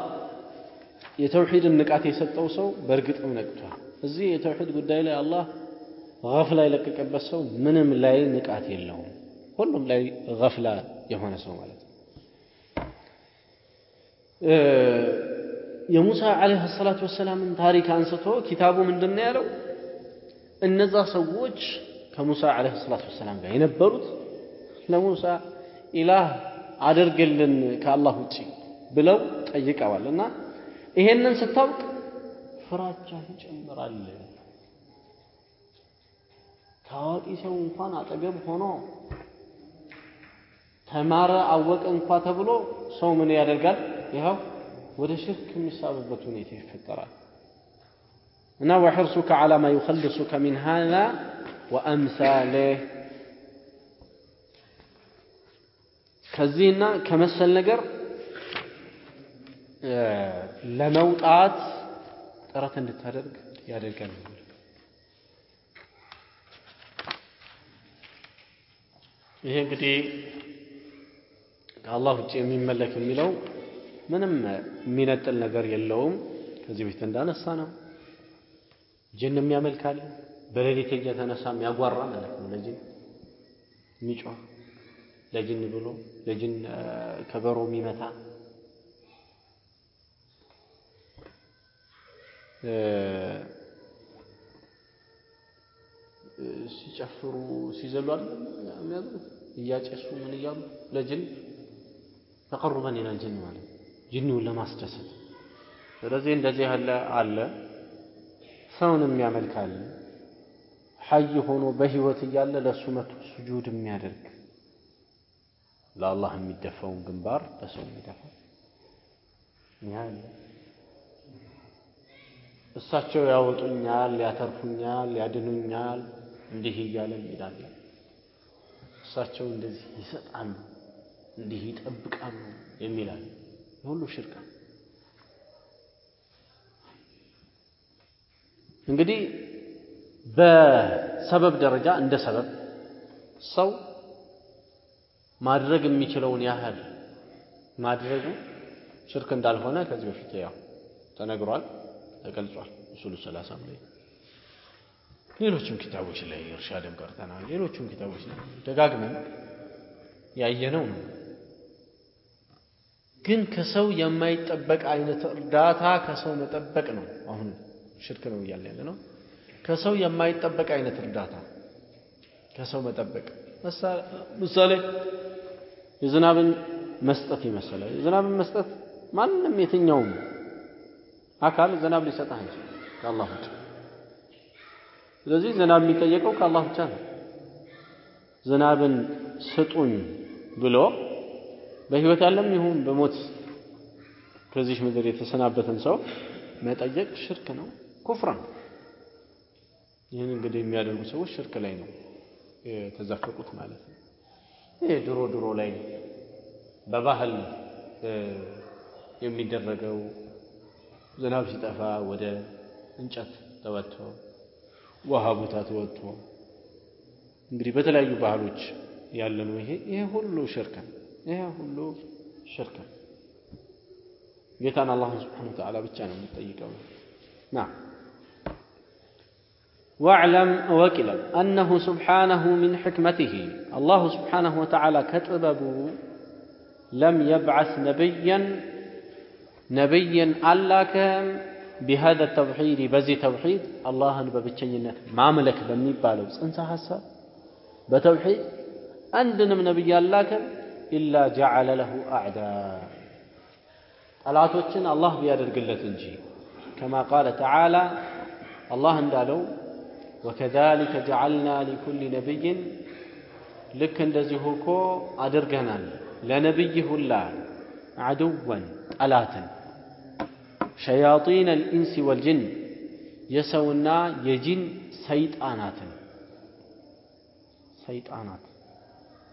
የተውሂድን ንቃት የሰጠው ሰው በእርግጥም ነቅቷል። እዚህ የተውሂድ ጉዳይ ላይ አላህ ገፍላ የለቀቀበት ሰው ምንም ላይ ንቃት የለውም። ሁሉም ላይ ገፍላ የሆነ ሰው ማለት ነው። የሙሳ ዓለይሂ ሰላቱ ወሰላምን ታሪክ አንስቶ ኪታቡ ምንድን ያለው? እነዛ ሰዎች ከሙሳ ዓለይሂ ሰላቱ ወሰላም ጋር የነበሩት ለሙሳ ኢላህ አድርግልን ከአላህ ውጪ ብለው ጠይቀዋል እና ይሄንን ስታውቅ ፍራቻ ይጨምራል። ታዋቂ ሰው እንኳን አጠገብ ሆኖ ተማረ አወቀ እንኳ ተብሎ ሰው ምን ያደርጋል? ይኸው ወደ ሽርክ የሚሳብበት ሁኔታ ይፈጠራል። እና ወሕርሱከ ዓላ ማ ዩኸልሱከ ሚን ሃዛ ወአምሳሌህ ከዚህና ከመሰል ነገር ለመውጣት ጥረት እንድታደርግ ያደርጋል። ይሄ እንግዲህ ከአላህ ውጭ የሚመለክ የሚለው ምንም የሚነጥል ነገር የለውም። ከዚህ በፊት እንዳነሳ ነው። ጅን የሚያመልካል በሌሊት እየተነሳ የሚያጓራ ማለት ነው። ለጅን የሚጮህ ለጅን ብሎ ለጅን ከበሮ የሚመታ ሲጨፍሩ ሲዘሉ አይደለም እያጨሱ ምን እያሉ ለጅን ተቀሩበን ይላል ጅን ማለት ጅኒውን ለማስደሰት። ስለዚህ እንደዚህ ያለ አለ። ሰውን የሚያመልክ ሐይ ሆኖ በህይወት እያለ ለእሱ መቶ ስጁድ የሚያደርግ ለአላህ የሚደፋውን ግንባር ለሰው የሚደፋ እሳቸው ያወጡኛል፣ ያተርፉኛል፣ ያድኑኛል እንዲህ እያለ ይላል። እሳቸው እንደዚህ ይሰጣሉ፣ እንዲህ ይጠብቃሉ የሚላል ሁሉ ሽርክ እንግዲህ በሰበብ ደረጃ እንደ ሰበብ ሰው ማድረግ የሚችለውን ያህል ማድረጉ ሽርክ እንዳልሆነ ከዚህ በፊት ያው ተነግሯል፣ ተገልጿል። ኡሱሉ ሰላሳም ላይ ሌሎችም ኪታቦች ላይ እርሻድም ቀርተናል። ሌሎችም ኪታቦች ላይ ደጋግመን ያየነው ነው። ግን ከሰው የማይጠበቅ አይነት እርዳታ ከሰው መጠበቅ ነው። አሁን ሽርክ ነው እያለ ያለ ነው። ከሰው የማይጠበቅ አይነት እርዳታ ከሰው መጠበቅ ምሳሌ የዝናብን መስጠት ይመስላል። የዝናብን መስጠት ማንም የትኛውም አካል ዝናብ ሊሰጥህ አይችልም ከአላህ ውጭ። ስለዚህ ዝናብ የሚጠየቀው ከአላህ ብቻ ነው። ዝናብን ስጡኝ ብሎ በህይወት ያለም ይሁን በሞት ከዚህ ምድር የተሰናበተን ሰው መጠየቅ ሽርክ ነው፣ ኩፍር ነው። ይህን እንግዲህ የሚያደርጉ ሰዎች ሽርክ ላይ ነው የተዘፈቁት ማለት ነው። ይህ ድሮ ድሮ ላይ በባህል የሚደረገው ዝናብ ሲጠፋ ወደ እንጨት ተወጥቶ ውሃ ቦታ ተወጥቶ እንግዲህ በተለያዩ ባህሎች ያለ ነው። ይሄ ይሄ ሁሉ ሽርክ ይሄ ሁሉ ሽርክ ነው። ጌታን አላህን ስብሓነሁ ወተዓላ ብቻ ነው የምንጠይቀው። ና واعلم وكلا أنه سبحانه من حكمته الله سبحانه وتعالى كتبه لم يبعث نبيا نبيا ألاكم بهذا التوحيد بزي توحيد الله ببتشينت ما ملك بمي بالو انت حسب بتوحيد عندنا من نبي ألاكم إلا جعل له أعداء ጠላቶችን አላህ ቢያደርግለት እንጂ ከማ ቃለ ተዓላ አላህ እንዳለው ወከዛሊከ ጀዐልና ሊኩሊ ነቢይን ልክ እንደዚሁ እኮ አድርገናል ለነቢይ ሁላ አድወን ጠላትን ሸያጢን አልኢንስ ወልጅን የሰውና የጂን ሰይጣናትን ሰይጣናት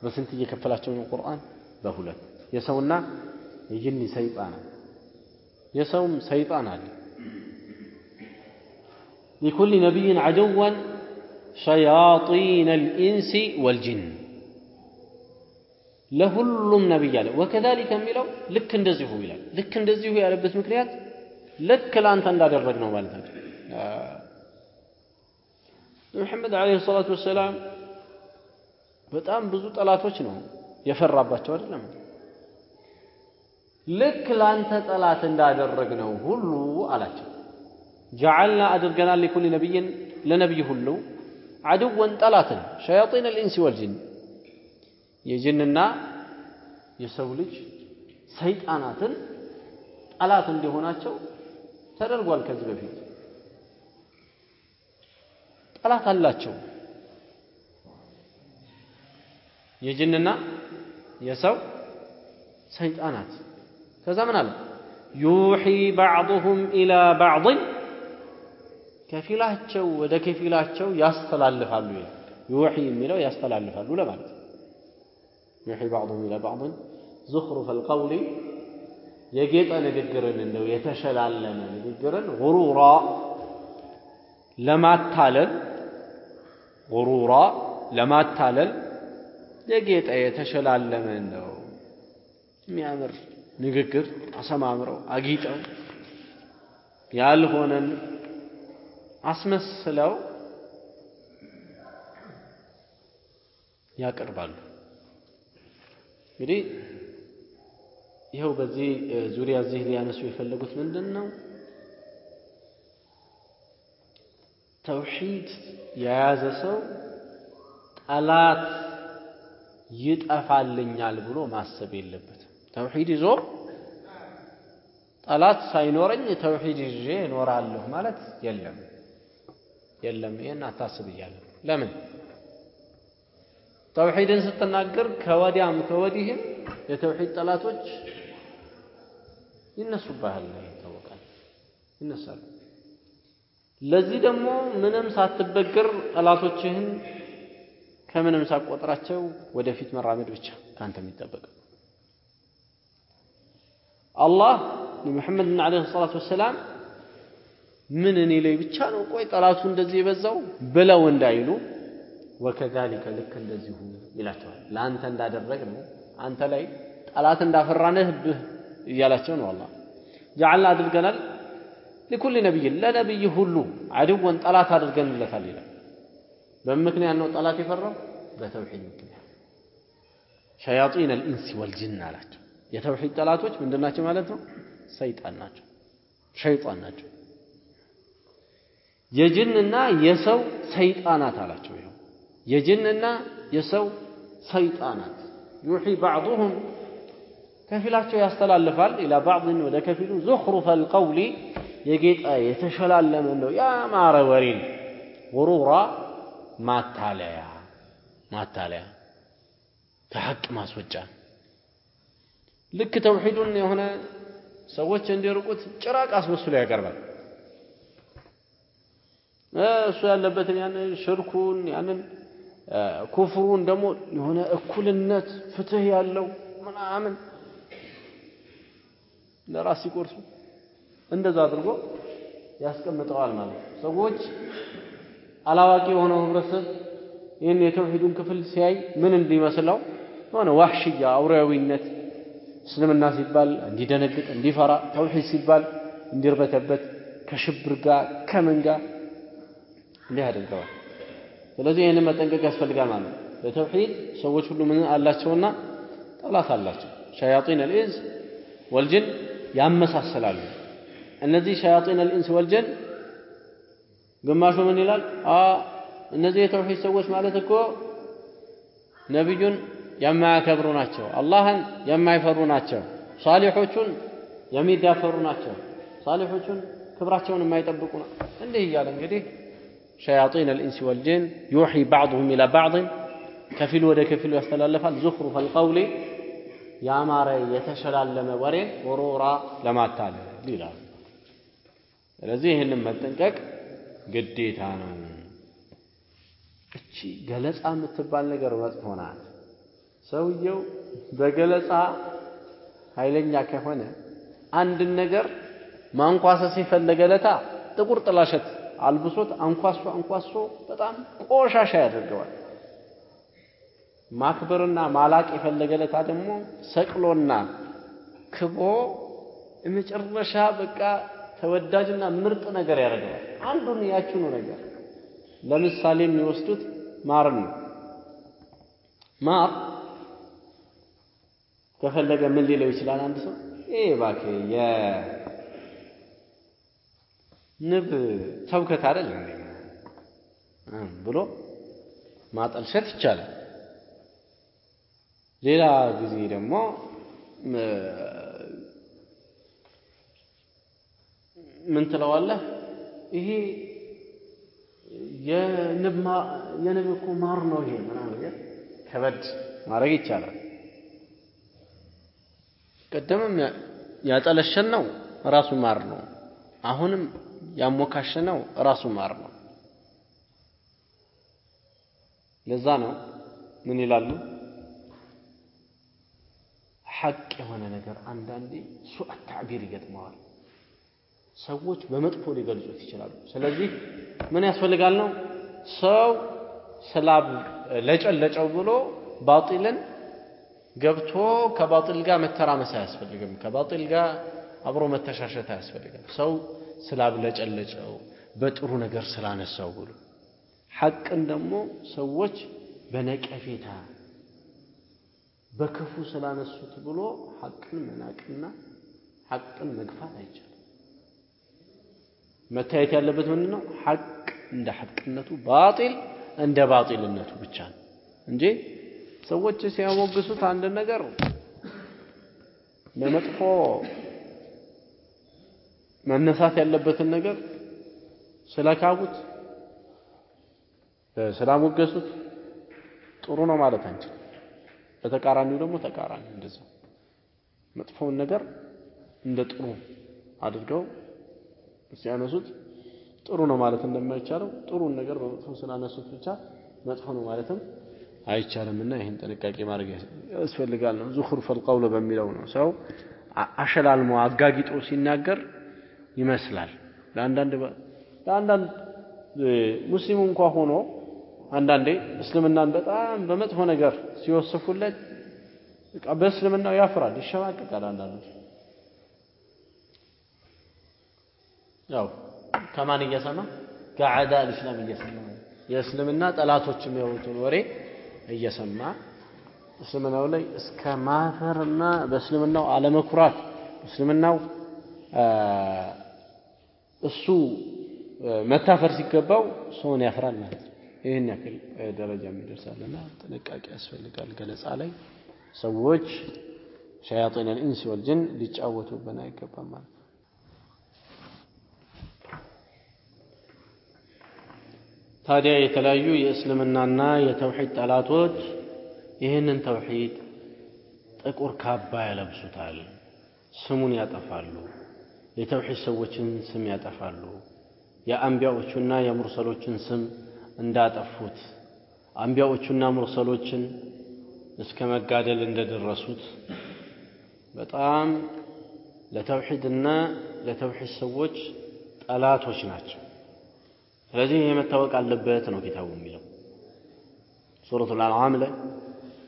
በስንት እየከፈላቸው ነው ቁርአን በሁለት የሰውና የጅን ሰይጣናት የሰውም ሰይጣን አለ ሊኩል ነቢይን ዐድወን ሸያጢን አልኢንሲ ወልጅን ለሁሉም ነቢይ አለ ወከዛሊከ የሚለው ልክ እንደዚሁ ይላል። ልክ እንደዚሁ ያለበት ምክንያት ልክ ለአንተ እንዳደረግ ነው ማለት ነው። ሙሐመድ ዓለይሂ ሰላቱ ወሰላም በጣም ብዙ ጠላቶች ነው የፈራባቸው አይደለም። ልክ ላንተ ጠላት እንዳደረግነው ሁሉ አላቸው ጀዓልና አድርገናል ሊኩል ነቢይን ለነቢይ ሁሉ አድወን ጠላትን ሸያጢን አልኢንስ ወልጅን የጅንና የሰው ልጅ ሰይጣናትን ጠላት እንዲሆናቸው ተደርጓል። ከዚህ በፊት ጠላት አላቸው። የጅንና የሰው ሰይጣናት ከዛ ምን አለ ዩሒ ባዕضሁም ኢላ ባዕضን ከፊላቸው ወደ ከፊላቸው ያስተላልፋሉ ዩሒ የሚለው ያስተላልፋሉ ለማለት ነው። ዩሒ ባዕضሁም ኢላ ባዕضን ዙኽሩፈ ልቀውሊ የጌጠ ንግግርን እንደው የተሸላለመ ንግግርን ጉሩራ ለማታለል ጉሩራ ለማታለል የጌጠ የተሸላለመ ነው የሚያምር ንግግር አሰማምረው አጊጠው ያልሆነን አስመስለው ያቀርባሉ። እንግዲህ ይኸው በዚህ ዙሪያ እዚህ ሊያነሱ የፈለጉት ምንድን ነው? ተውሂድ የያዘ ሰው ጠላት ይጠፋልኛል ብሎ ማሰብ የለበትም። ተውሂድ ይዞ ጠላት ሳይኖረኝ ተውሂድ ይዤ እኖራለሁ ማለት የለም የለም። ይህን አታስብ እያለ ለምን ተውሂድን ስትናገር ከወዲያም ከወዲህም የተውሂድ ጠላቶች ይነሱብሃል፣ ይታወቃል፣ ይነሳሉ። ለዚህ ደግሞ ምንም ሳትበግር ጠላቶችህን ከምንም ሳቆጥራቸው ወደፊት መራመድ ብቻ ካንተ የሚጠበቀው አላህ ሙሐመድን ዓለይሂ ሰላቱ ወሰላም ምን እኔ ላይ ብቻ ነው ቆይ ጠላቱ እንደዚህ የበዛው ብለው እንዳይሉ ወከዛሊከ ልክ እንደዚሁ ይላቸዋል። ለአንተ እንዳደረግ ነው አንተ ላይ ጠላት እንዳፈራንህብህ እያላቸው ነው። አላህ ጀዓልና አድርገናል ሊኩል ነቢይን ለነቢይ ሁሉ አድወን ጠላት አድርገንለታል ይላል። በምክንያት ነው ጠላት የፈራው በተውሂድ ምክንያት ሸያጢን አልኢንስ ወልጅን አላቸው። የተውሂድ ጠላቶች ምንድን ናቸው ማለት ነው? ሰይጣን ናቸው፣ ሸይጣን ናቸው። የጅንና የሰው ሰይጣናት አላቸው። ይኸው የጅንና የሰው ሰይጣናት ዩሒ ባዕضሁም ከፊላቸው ያስተላልፋል ኢላ ባዕድን ወደ ከፊሉ ዙኽሩፈል ቀውሊ የጌጠ የተሸላለመ ነው ያማረ ወሬን ጉሩራ ማታለያ ማታለያ ከሐቅ ማስወጫ ልክ ተውሂዱን የሆነ ሰዎች እንዲርቁት ጭራቅ አስመስሎ ያቀርባል። እሱ ያለበትን ያንን ሽርኩን ያንን ኩፍሩን ደግሞ የሆነ እኩልነት ፍትህ ያለው ምናምን ለራስ ሲቆርሱ እንደዛ አድርጎ ያስቀምጠዋል ማለት ነው። ሰዎች አላዋቂ የሆነው ህብረተሰብ ይህን የተውሂዱን ክፍል ሲያይ ምን እንዲመስለው ሆነ ዋሕሽያ አውሬያዊነት እስልምና ሲባል እንዲደነግጥ እንዲፈራ፣ ተውሂድ ሲባል እንዲርበተበት ከሽብር ጋር ከምን ጋር እንዲህ ያደርገዋል። ስለዚህ ይህንን መጠንቀቅ ያስፈልጋል ማለት ነው። በተውሂድ ሰዎች ሁሉ ምን አላቸውና ጠላት አላቸው። ሸያጢን አልኢንስ ወልጅን ያመሳሰላሉ። እነዚህ ሸያጢን አልኢንስ ወልጅን ግማሹ ምን ይላል? እነዚህ የተውሂድ ሰዎች ማለት እኮ ነቢዩን የማያከብሩ ናቸው፣ አላህን የማይፈሩ ናቸው፣ ሳሊሖቹን የሚዳፈሩ ናቸው፣ ሳሊሖቹን ክብራቸውን የማይጠብቁ ነው። እንዲህ እያለ እንግዲህ ሸያጢን አልኢንስ ወልጅን ዩሒ ባዕضሁም ኢላ ባዕድን ከፊሉ ወደ ከፊሉ ያስተላልፋል። ዙኽሩፈል ቀውሊ ያማረ የተሸላለመ ወሬን ወሮራ ለማታለል ይላል። ስለዚህ ይህንን መጠንቀቅ ግዴታ ነው። እቺ ገለጻ የምትባል ነገር መጥፎ ናት። ሰውየው በገለጻ ኃይለኛ ከሆነ አንድን ነገር ማንኳሰስ የፈለገ ለታ ጥቁር ጥላሸት አልብሶት አንኳሶ አንኳሶ በጣም ቆሻሻ ያደርገዋል። ማክበርና ማላቅ የፈለገ ደግሞ ሰቅሎና ክቦ የመጨረሻ በቃ ተወዳጅና ምርጥ ነገር ያደርገዋል። አንዱን ያችኑ ነገር ለምሳሌ የሚወስዱት ማርን ነው። ማር ከፈለገ ምን ሊለው ይችላል? አንድ ሰው ይሄ እባክህ የንብ ተውከት አይደል እንዴ ብሎ ማጠልሸት ይቻላል። ሌላ ጊዜ ደግሞ ምን ትለዋለህ? ይሄ የንብ እኮ ማር ነው ይሄ ምናምን ከበድ ማድረግ ይቻላል። ቀደምም ያጠለሸን ነው ራሱ ማር ነው። አሁንም ያሞካሸነው ራሱ ማር ነው። ለዛ ነው ምን ይላሉ ሐቅ የሆነ ነገር አንዳንዴ ሱአ ታዕቢር ይገጥመዋል። ሰዎች በመጥፎ ሊገልጹት ይችላሉ። ስለዚህ ምን ያስፈልጋል ነው ሰው ስላብ ለጨለጨው ብሎ ባጢልን ገብቶ ከባጢል ጋር መተራመስ አያስፈልግም። ከባጢል ጋር አብሮ መተሻሸት አያስፈልግም። ሰው ስላብለጨለጨው በጥሩ ነገር ስላነሳው ብሎ ሐቅን ደግሞ ሰዎች በነቀፌታ በክፉ ስላነሱት ብሎ ሐቅን መናቅና ሐቅን መግፋት አይቻልም። መታየት ያለበት ምንድን ነው? ሐቅ እንደ ሐቅነቱ፣ ባጢል እንደ ባጢልነቱ ብቻ ነው እንጂ ሰዎች ሲያሞግሱት አንድ ነገር በመጥፎ መነሳት ያለበትን ነገር ስለካቡት ስላሞገሱት ጥሩ ነው ማለት አንችልም። በተቃራኒው ደግሞ ተቃራኒ እንደዛ መጥፎውን ነገር እንደ ጥሩ አድርገው ሲያነሱት ጥሩ ነው ማለት እንደማይቻለው ጥሩን ነገር በመጥፎ ስላነሱት ብቻ መጥፎ ነው ማለትም አይቻልምና ይህን ጥንቃቄ ማድረግ ያስፈልጋል ነው። ዙኹሩፈል ቀውል በሚለው ነው። ሰው አሸላልሞ አጋጊጦ ሲናገር ይመስላል። ለአንዳንድ ለአንዳንድ ሙስሊሙ እንኳ ሆኖ አንዳንዴ እስልምናን በጣም በመጥፎ ነገር ሲወስፉለት በእስልምናው ያፍራል፣ ይሸማቀቃል። አንዳንዶች ያው ከማን እየሰማ ከዓዳ ልእስላም እየሰማ የእስልምና ጠላቶች የሚያወሩትን ወሬ እየሰማ እስልምናው ላይ እስከ ማፈርና በእስልምናው አለመኩራት እስልምናው እሱ መታፈር ሲገባው ሰውን ያፍራል ማለት ነው። ይህን ያክል ደረጃ የሚደርሳልና ጥንቃቄ ያስፈልጋል። ገለጻ ላይ ሰዎች ሸያጢን አልኢንስ ወልጅን ሊጫወቱብን አይገባም ማለት ነው። ታዲያ የተለያዩ የእስልምናና የተውሂድ ጠላቶች ይህንን ተውሂድ ጥቁር ካባ ያለብሱታል፣ ስሙን ያጠፋሉ፣ የተውሂድ ሰዎችን ስም ያጠፋሉ፣ የአንቢያዎቹና የሙርሰሎችን ስም እንዳጠፉት አንቢያዎቹና ሙርሰሎችን እስከ መጋደል እንደደረሱት በጣም ለተውሂድና ለተውሂድ ሰዎች ጠላቶች ናቸው። ስለዚህ ይሄ መታወቅ አለበት ነው ኪታቡ የሚለው። ሱረቱል አንዓም ላይ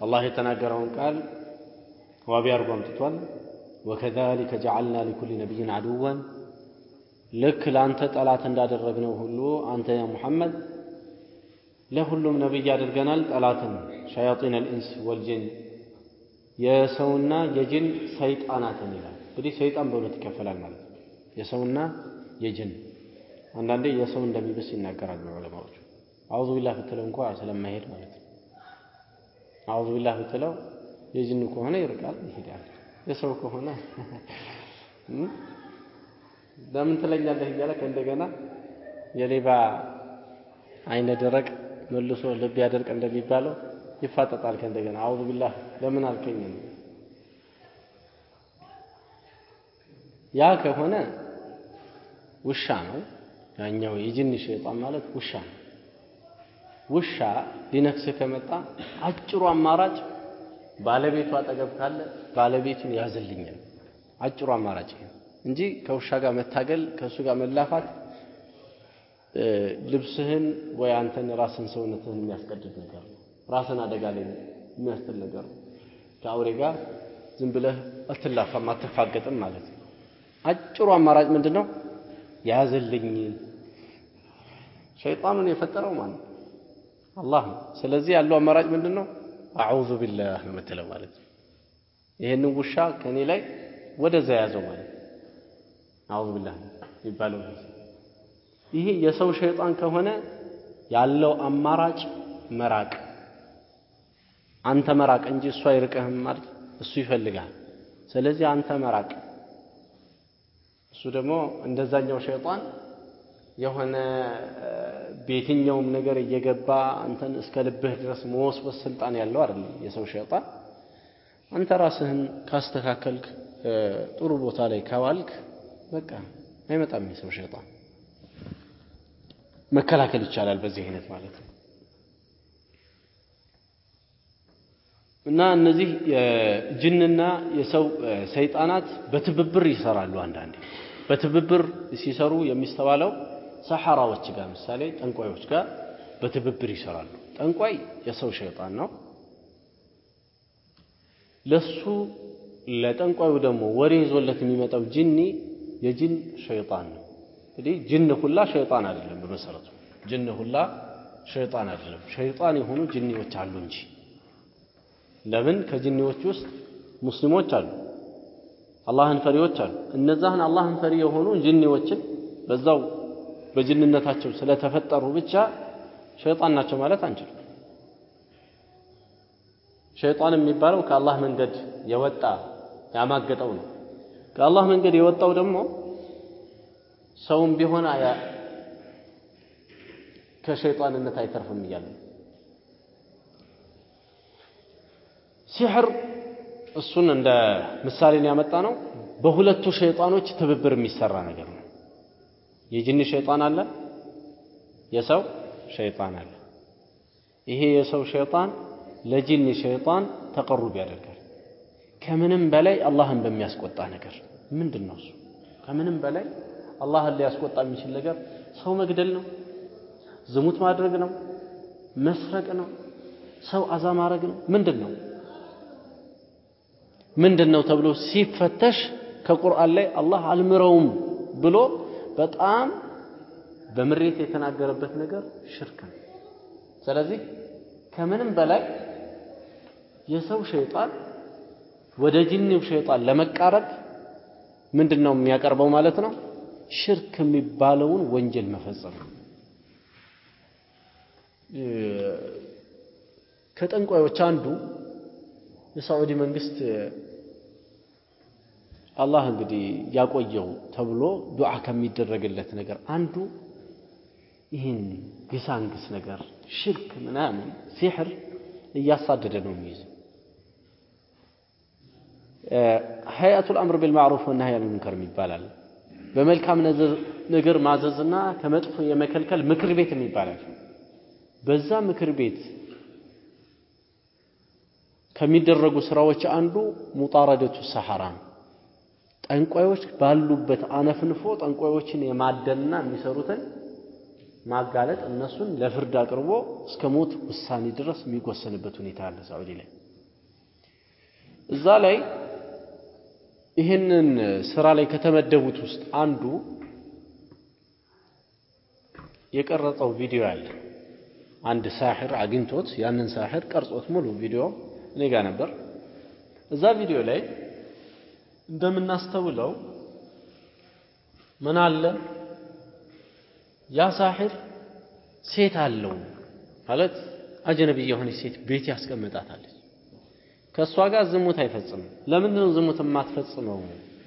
አላህ የተናገረውን ቃል ዋቢ አድርጎ አምጥቷል። ወከዛሊከ ጀዐልና ሊኩሊ ነቢይን አድወን ልክ ለአንተ ጠላት እንዳደረግነው ሁሉ አንተ ያ ሙሐመድ ለሁሉም ነቢይ አድርገናል ጠላትን ሸያጢን አልኢንስ ወልጅን የሰውና የጅን ሰይጣናትን ይላል። እንግዲህ ሰይጣን በሁለት ይከፈላል ማለት ነው። የሰውና የጅን አንዳንዴ የሰው እንደሚብስ ይናገራሉ ዑለማዎቹ። አዑዙ ቢላህ ብትለው እንኳ ስለማይሄድ ማለት ነው። አዑዙ ቢላህ ብትለው የጅን ከሆነ ይርቃል ይሄዳል። የሰው ከሆነ ለምን ትለኛለህ እያለ ከእንደገና የሌባ አይነ ደረቅ መልሶ ልብ ያደርቅ እንደሚባለው ይፋጠጣል ከእንደገና። አዑዙ ቢላህ። ለምን አልከኝ ያ ከሆነ ውሻ ነው። ያኛው የጅን ሸይጣን ማለት ውሻ ነው። ውሻ ሊነክስህ ከመጣ አጭሩ አማራጭ ባለቤቱ አጠገብ ካለ ባለቤቱን ያዝልኛል አጭሩ አማራጭ እንጂ ከውሻ ጋር መታገል ከእሱ ጋር መላፋት ልብስህን ወይ አንተን ራስን ሰውነትህን የሚያስቀድድ ነገር ነው። ራስን አደጋ ላይ የሚያስጥል ነገር ነው። ከአውሬ ጋር ዝም ብለህ አትላፋም፣ አትፋገጥም ማለት ነው። አጭሩ አማራጭ ምንድን ነው? ያዝልኝ። ሸይጣኑን የፈጠረው ማለት ነው አላህ ነው። ስለዚህ ያለው አማራጭ ምንድን ነው? አዑዙ ቢላህ ነው የምትለው ማለት ነው። ይህንን ውሻ ከእኔ ላይ ወደዛ ያዘው ማለት ነው። አዑዙ ቢላህ የሚባለው ይሄ የሰው ሸይጣን ከሆነ ያለው አማራጭ መራቅ፣ አንተ መራቅ እንጂ እሱ አይርቅህም ማለት እሱ ይፈልጋል። ስለዚህ አንተ መራቅ እሱ ደግሞ እንደዛኛው ሸይጣን የሆነ በየትኛውም ነገር እየገባ አንተን እስከ ልብህ ድረስ መወስወስ ስልጣን ያለው አይደለም የሰው ሸይጣን። አንተ ራስህን ካስተካከልክ ጥሩ ቦታ ላይ ካዋልክ በቃ አይመጣም የሰው ሸይጣን። መከላከል ይቻላል በዚህ አይነት ማለት ነው። እና እነዚህ የጅንና የሰው ሰይጣናት በትብብር ይሰራሉ። አንዳንዴ በትብብር ሲሰሩ የሚስተዋለው ሰሐራዎች ጋር ምሳሌ ጠንቋዮች ጋር በትብብር ይሰራሉ። ጠንቋይ የሰው ሸይጣን ነው። ለሱ ለጠንቋዩ ደግሞ ወሬ ይዞለት የሚመጣው ጅኒ የጅን ሸይጣን ነው። እንግዲህ ጅን ሁላ ሸይጣን አይደለም። በመሰረቱ ጅን ሁላ ሸይጣን አይደለም። ሸይጣን የሆኑ ጅኒዎች አሉ እንጂ ለምን ከጅኒዎች ውስጥ ሙስሊሞች አሉ፣ አላህን ፈሪዎች አሉ። እነዛህን አላህን ፈሪ የሆኑ ጅኒዎችን በዛው በጅንነታቸው ስለተፈጠሩ ብቻ ሸይጣን ናቸው ማለት አንችልም። ሸይጣን የሚባለው ከአላህ መንገድ የወጣ ያማገጠው ነው። ከአላህ መንገድ የወጣው ደግሞ ሰውም ቢሆን ከሸይጣንነት አይተርፍም እያለ ሲሕር እሱን እንደ ምሳሌን ያመጣ ነው። በሁለቱ ሸይጣኖች ትብብር የሚሰራ ነገር ነው። የጅን ሸይጣን አለ፣ የሰው ሸይጣን አለ። ይሄ የሰው ሸይጣን ለጅን ሸይጣን ተቀሩብ ያደርጋል። ከምንም በላይ አላህን በሚያስቆጣ ነገር ምንድን ነው እሱ? ከምንም በላይ አላህን ሊያስቆጣ የሚችል ነገር ሰው መግደል ነው፣ ዝሙት ማድረግ ነው፣ መስረቅ ነው፣ ሰው አዛ ማድረግ ነው። ምንድን ነው ምንድን ነው ተብሎ ሲፈተሽ ከቁርአን ላይ አላህ አልምረውም ብሎ በጣም በምሬት የተናገረበት ነገር ሽርክ ነው። ስለዚህ ከምንም በላይ የሰው ሸይጣን ወደ ጅኒው ሸይጣን ለመቃረብ ምንድን ነው የሚያቀርበው ማለት ነው? ሽርክ የሚባለውን ወንጀል መፈጸም ከጠንቋዮች አንዱ የሳዑዲ መንግስት አላህ እንግዲህ ያቆየው ተብሎ ዱዓ ከሚደረግለት ነገር አንዱ ይህን ግሳንግስ ነገር ሽርክ ምናምን ሲሕር እያሳደደ ነው የሚይዘው። ሀያቱል አምር ቢልማዕሩፍ ወነህይ ዐኒል ሙንከር ይባላል። በመልካም ነገር ማዘዝና ከመጥፎ የመከልከል ምክር ቤት ይባላል። በዛ ምክር ቤት ከሚደረጉ ስራዎች አንዱ ሙጣረደቱ ሰሐራ ነው። ጠንቋዮች ባሉበት አነፍንፎ ጠንቋዮችን የማደንና የሚሰሩትን ማጋለጥ እነሱን ለፍርድ አቅርቦ እስከ ሞት ውሳኔ ድረስ የሚወሰንበት ሁኔታ አለ ሳዑዲ ላይ። እዛ ላይ ይህንን ስራ ላይ ከተመደቡት ውስጥ አንዱ የቀረጸው ቪዲዮ አለ። አንድ ሳሕር አግኝቶት ያንን ሳሕር ቀርጾት ሙሉ ቪዲዮ እኔ ጋር ነበር። እዛ ቪዲዮ ላይ እንደምናስተውለው ምን አለ ያ ሳሕር ሴት አለው ማለት አጀነቢ የሆነች ሴት ቤት ያስቀምጣታለች። ከእሷ ጋር ዝሙት አይፈጽምም። ለምንድን ነው ዝሙት የማትፈጽመው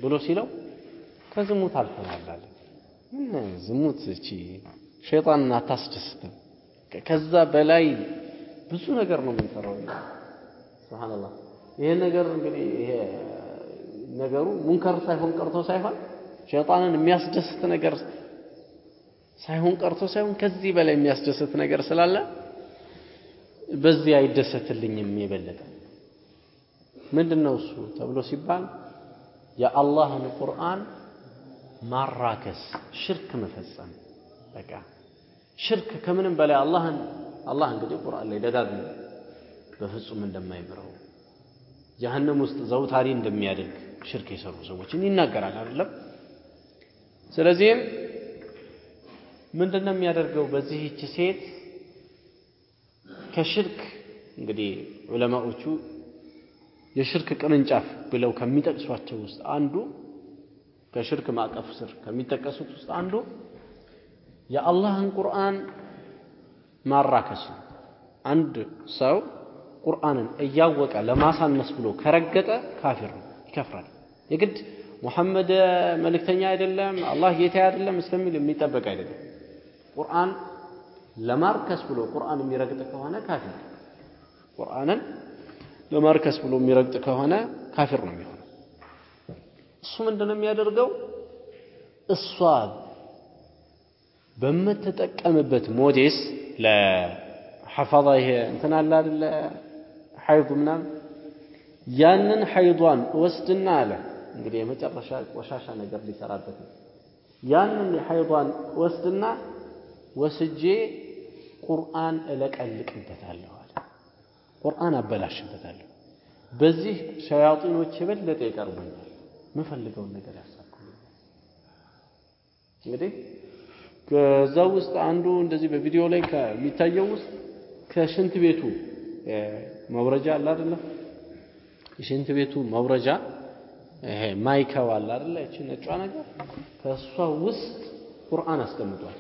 ብሎ ሲለው ከዝሙት አለ። ዝሙት እቺ ሸይጣንን አታስደስትም። ከዛ በላይ ብዙ ነገር ነው የምንሰራው። ሱብሃንአላህ ይሄን ነገር እንግዲህ ነገሩ ሙንከር ሳይሆን ቀርቶ ሳይሆን ሸይጣንን የሚያስደስት ነገር ሳይሆን ቀርቶ ሳይሆን ከዚህ በላይ የሚያስደስት ነገር ስላለ በዚህ አይደሰትልኝም የበለጠ። ምንድን ነው እሱ ተብሎ ሲባል? የአላህን ቁርአን ማራከስ ሽርክ መፈጸም። በቃ ሽርክ ከምንም በላይ አላህን አላህ እንግዲህ ቁርአን ላይ ደጋግሞ በፍጹም እንደማይምረው ጀሀነም ውስጥ ዘውታሪ እንደሚያደርግ ሽርክ የሰሩ ሰዎችን ይናገራል አይደለም ስለዚህም ምንድን ነው የሚያደርገው በዚህች ሴት ከሽርክ እንግዲህ ዑለማዎቹ የሽርክ ቅርንጫፍ ብለው ከሚጠቅሷቸው ውስጥ አንዱ ከሽርክ ማዕቀፍ ስር ከሚጠቀሱት ውስጥ አንዱ የአላህን ቁርአን ማራከስ ነው። አንድ ሰው ቁርአንን እያወቀ ለማሳነስ ብሎ ከረገጠ ካፊር ነው፣ ይከፍራል። የግድ ሙሐመድ መልእክተኛ አይደለም አላህ ጌታ አይደለም እስከሚል የሚጠበቅ አይደለም። ቁርአን ለማርከስ ብሎ ቁርአን የሚረግጥ ከሆነ ካፊር፣ ቁርአንን ለማርከስ ብሎ የሚረግጥ ከሆነ ካፊር ነው የሚሆነው። እሱ ምንድን ነው የሚያደርገው? እሷ በምትጠቀምበት ሞዴስ ለሐፋዛ ይሄ እንትን አለ አይደለ ሐይድ ምናምን ያንን ሐይዷን ወስድና አለ እንግዲህ የመጨረሻ ቆሻሻ ነገር ሊሰራበት ነው። ያንን ሐይዷን ወስድና ወስጄ ቁርአን እለቀልቅበታለሁ አለ። ቁርአን አበላሽበታለሁ። በዚህ ሸያጢኖች የበለጠ ይቀርቡኛል፣ የምፈልገውን ነገር ያሳኩልኛል። እንግዲህ ከዛ ውስጥ አንዱ እንደዚህ በቪዲዮ ላይ ከሚታየው ውስጥ ከሽንት ቤቱ መውረጃ አለ አይደለም? የሽንት ቤቱ መውረጃ ይሄ ማይካው አለ አይደለ? እቺ ነጯ ነገር ከእሷ ውስጥ ቁርአን አስቀምጧል።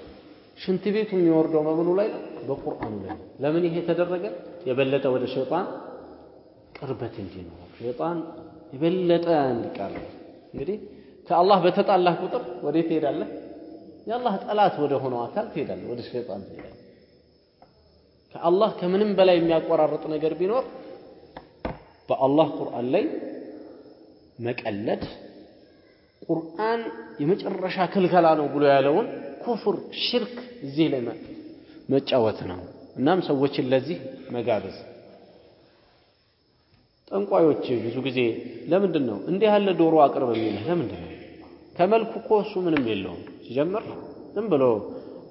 ሽንት ቤቱ የሚወርደው በምኑ ላይ ነው? ላይ። ለምን ይሄ ተደረገ? የበለጠ ወደ ሸይጣን ቅርበት እንዲኖር ሸይጣን የበለጠ እንዲቀርብ። እንግዲህ ከአላህ በተጣላህ ቁጥር ወዴት ትሄዳለህ? የአላህ ጠላት ወደ ሆነው አካል ትሄዳለህ፣ ወደ ሸይጣን ትሄዳለህ። ከአላህ ከምንም በላይ የሚያቆራርጥ ነገር ቢኖር በአላህ ቁርአን ላይ መቀለድ ቁርአን የመጨረሻ ክልከላ ነው ብሎ ያለውን ኩፍር፣ ሽርክ እዚህ ላይ መጫወት ነው። እናም ሰዎችን ለዚህ መጋበዝ። ጠንቋዮች ብዙ ጊዜ ለምንድን ነው እንዲህ ያለ ዶሮ አቅርብ የሚልህ? ለምንድን ነው? ከመልኩ እኮ እሱ ምንም የለውም ሲጀምር ዝም ብሎ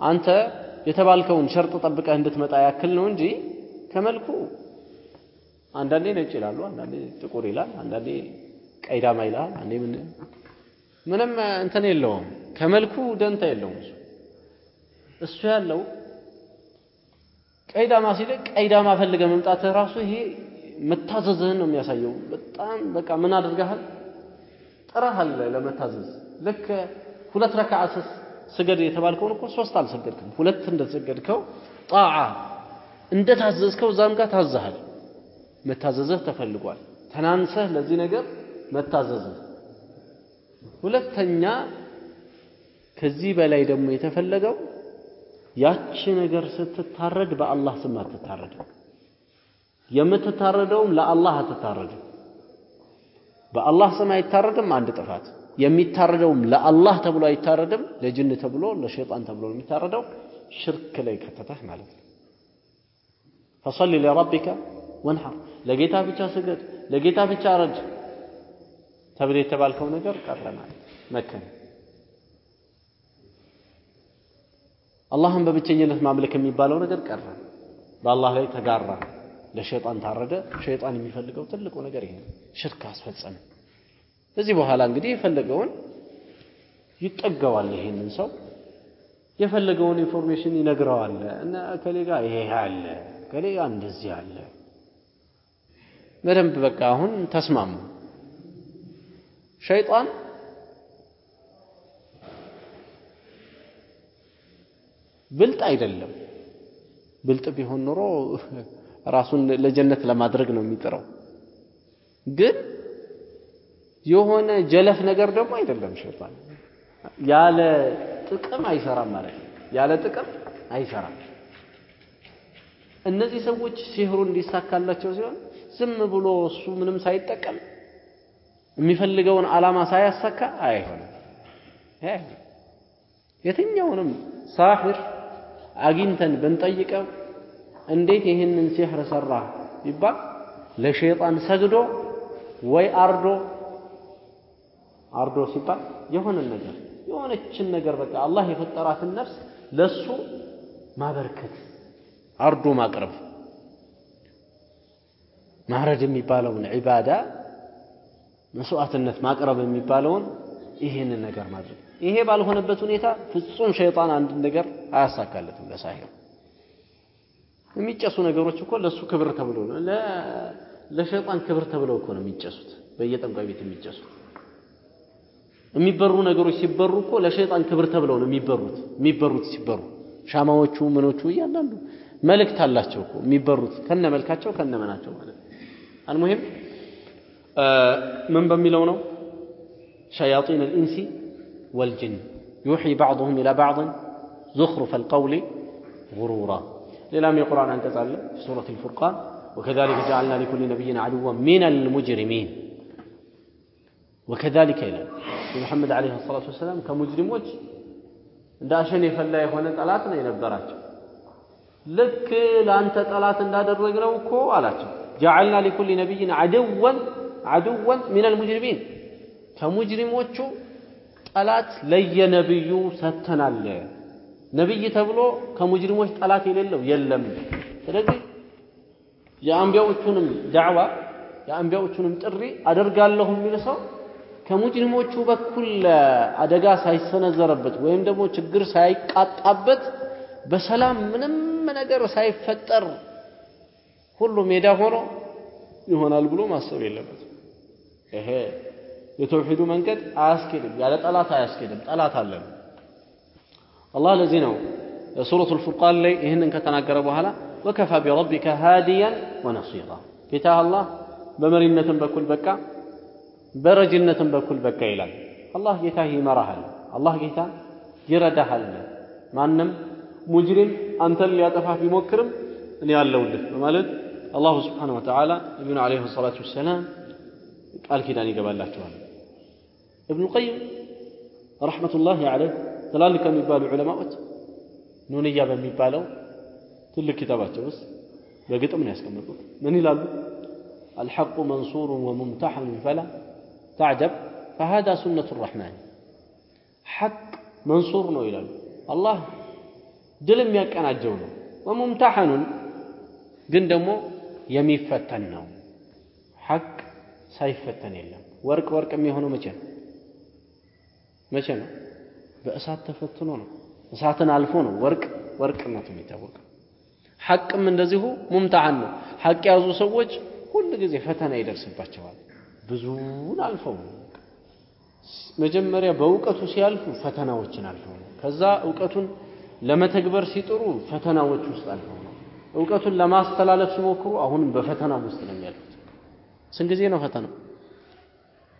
አንተ የተባልከውን ሸርጥ ጠብቀህ እንድትመጣ ያክል ነው እንጂ ከመልኩ አንዳንዴ ነጭ ይላሉ፣ አንዳንዴ ጥቁር ይላል፣ አንዳንዴ ቀይዳማ ይላል፣ አንዴ ምን ምንም እንትን የለውም። ከመልኩ ደንታ የለውም። እሱ እሱ ያለው ቀይዳማ ሲል ቀይዳማ ፈልገ መምጣትህ ራሱ ይሄ መታዘዝህን ነው የሚያሳየው። በጣም በቃ ምን አድርገሃል? ጥረሃል ለመታዘዝ። ልክ ሁለት ረካዓ ስገድ የተባልከውን እኮ ሶስት አልሰገድክም፣ ሁለት እንደሰገድከው ጣዓ እንደታዘዝከው እዛም ጋር ታዘሃል። መታዘዝህ ተፈልጓል። ተናንሰህ ለዚህ ነገር መታዘዝህ። ሁለተኛ ከዚህ በላይ ደግሞ የተፈለገው ያቺ ነገር ስትታረድ በአላህ ስም አትታረድም። የምትታረደውም ለአላህ አትታረድም። በአላህ ስም አይታረድም፣ አንድ ጥፋት። የሚታረደውም ለአላህ ተብሎ አይታረድም፣ ለጅን ተብሎ ለሸይጣን ተብሎ ነው የሚታረደው። ሽርክ ላይ ከተተህ ማለት ነው። ፈሰሊ ሊረቢከ ወንሐር ለጌታ ብቻ ስገድ፣ ለጌታ ብቻ ረድ ተብሎ የተባልከው ነገር ቀረ ማለት መከነ። አላህን በብቸኝነት ማምለክ የሚባለው ነገር ቀረ። በአላህ ላይ ተጋራ፣ ለሸይጣን ታረደ። ሸይጣን የሚፈልገው ትልቁ ነገር ይሄ ነው፣ ሽርክ አስፈጸመ። ከዚህ በኋላ እንግዲህ የፈለገውን ይጠገዋል። ይሄንን ሰው የፈለገውን information ይነግረዋል። እና እከሌ ጋር ይሄ አለ፣ እከሌ ጋር እንደዚህ አለ። በደንብ በቃ አሁን ተስማሙ። ሸይጣን ብልጥ አይደለም። ብልጥ ቢሆን ኖሮ ራሱን ለጀነት ለማድረግ ነው የሚጥረው። ግን የሆነ ጀለፍ ነገር ደግሞ አይደለም። ሸይጣን ያለ ጥቅም አይሰራም ማለት ያለ ጥቅም አይሰራም። እነዚህ ሰዎች ሲህሩ እንዲሳካላቸው ሲሆን ዝም ብሎ እሱ ምንም ሳይጠቀም የሚፈልገውን ዓላማ ሳያሳካ አይሆንም። የትኛውንም ሳሒር አግኝተን ብንጠይቀው እንዴት ይህንን ሲሕር ሰራ ቢባል ለሸይጣን ሰግዶ ወይ አርዶ አርዶ ሲባል የሆነን ነገር የሆነችን ነገር በቃ አላህ የፈጠራትን ነፍስ ለሱ ማበርከት አርዶ ማቅረብ። ማረድ የሚባለውን ዒባዳ መስዋዕትነት ማቅረብ የሚባለውን ይህንን ነገር ማድረግ። ይሄ ባልሆነበት ሁኔታ ፍጹም ሸይጣን አንድን ነገር አያሳካለትም ለሳሂር። የሚጨሱ ነገሮች እኮ ለሱ ክብር ተብሎ ነው። ለሸይጣን ክብር ተብለው እኮ ነው የሚጨሱት። በየጠንቋይ ቤት የሚጨሱት የሚበሩ ነገሮች ሲበሩ እኮ ለሸይጣን ክብር ተብለው ነው የሚበሩት የሚበሩት ሲበሩ ሻማዎቹ ምኖቹ እያንዳንዱ መልእክት አላቸው እኮ የሚበሩት ከነ መልካቸው ከነ መናቸው ማለት ነው አልሙሂም ምን በሚለው ነው ሸያጢን الإنس والجن يوحي بعضهم إلى بعض زخرف القول غرورا ሌላም የቁርአን አንቀጽ አለ في سورة الفرقان وكذلك جعلنا لكل نبي عدوا من المجرمين وكذلك ይላል የሙሐመድ ዓለይሂ ሰላቱ ወሰላም ከሙጅሪሞች እንደ አሸን የፈላ የሆነ ጠላት ነው የነበራቸው ልክ ለአንተ ጠላት እንዳደረግነው እኮ አላቸው ጀዐልና ሊኩሊ ነቢይን አድወን አድወን ሚን አልሙጅሪሚን ከሙጅሪሞቹ ጠላት ለየነብዩ ሰጥተናል ነብይ ተብሎ ከሙጅሪሞች ጠላት የሌለው የለም ስለዚህ የአንቢያዎቹንም ዳዕዋ የአንቢያዎቹንም ጥሪ አደርጋለሁ የሚል ሰው ከሙጅሪሞቹ በኩል አደጋ ሳይሰነዘረበት ወይም ደግሞ ችግር ሳይቃጣበት በሰላም ምንም ነገር ሳይፈጠር ሁሉ ሜዳ ሆኖ ይሆናል ብሎ ማሰብ የለበትም። ይሄ የተውሂዱ መንገድ አያስኬድም፣ ያለ ጠላት አያስኬድም። ጠላት አለን። አላህ ለዚህ ነው ሱረቱል ፉርቃን ላይ ይህንን ከተናገረ በኋላ ወከፋ ቢረቢከ ሃዲያን ወነሲራ ጌታ አላህ በመሪነትም በኩል በቃ በረጅነትም በኩል በቃ ይላል። አላህ ጌታ ይመራሃል። አላህ ጌታ ይረዳሃል። ማንም ሙጅሪም አንተን ሊያጠፋ ቢሞክርም እኔ አለሁልህ በማለት አላሁ ስብሓነሁ ወተዓላ ነቢዩን ዓለይሂ ሰላቱ ወሰላም ቃል ኪዳን ይገባላቸዋል። እብኑ ቀይም ረሕመቱላሂ ዓለይህ ትላልቅ ከሚባሉ ዑለማዎች ኑንያ በሚባለው ትልቅ ኪታባቸው ውስጥ በግጥም ነው ያስቀመጡት። ምን ይላሉ? አልሐቁ መንሱሩን ወሙምተሐኑን ፈላ ተዕጀብ ፈሃዳ ሱነቱ ረሕማን ሐቅ መንሱር ነው ይላሉ። አላህ ድል የሚያቀናጀው ነው። ወሙምተሐኑን ግን ደግሞ የሚፈተን ነው። ሐቅ ሳይፈተን የለም። ወርቅ ወርቅ የሚሆነው መቼ ነው? መቼ ነው? በእሳት ተፈትኖ ነው። እሳትን አልፎ ነው ወርቅ ወርቅነቱ የሚታወቀው። ሐቅም እንደዚሁ ሙምተሐን ነው። ሐቅ የያዙ ሰዎች ሁል ጊዜ ፈተና ይደርስባቸዋል። ብዙን አልፈው መጀመሪያ በእውቀቱ ሲያልፉ ፈተናዎችን አልፈው ነው። ከዛ እውቀቱን ለመተግበር ሲጥሩ ፈተናዎች ውስጥ አልፈው ነው። እውቀቱን ለማስተላለፍ ሲሞክሩ አሁንም በፈተና ውስጥ ነው የሚያልፉት። ስንት ጊዜ ነው ፈተና?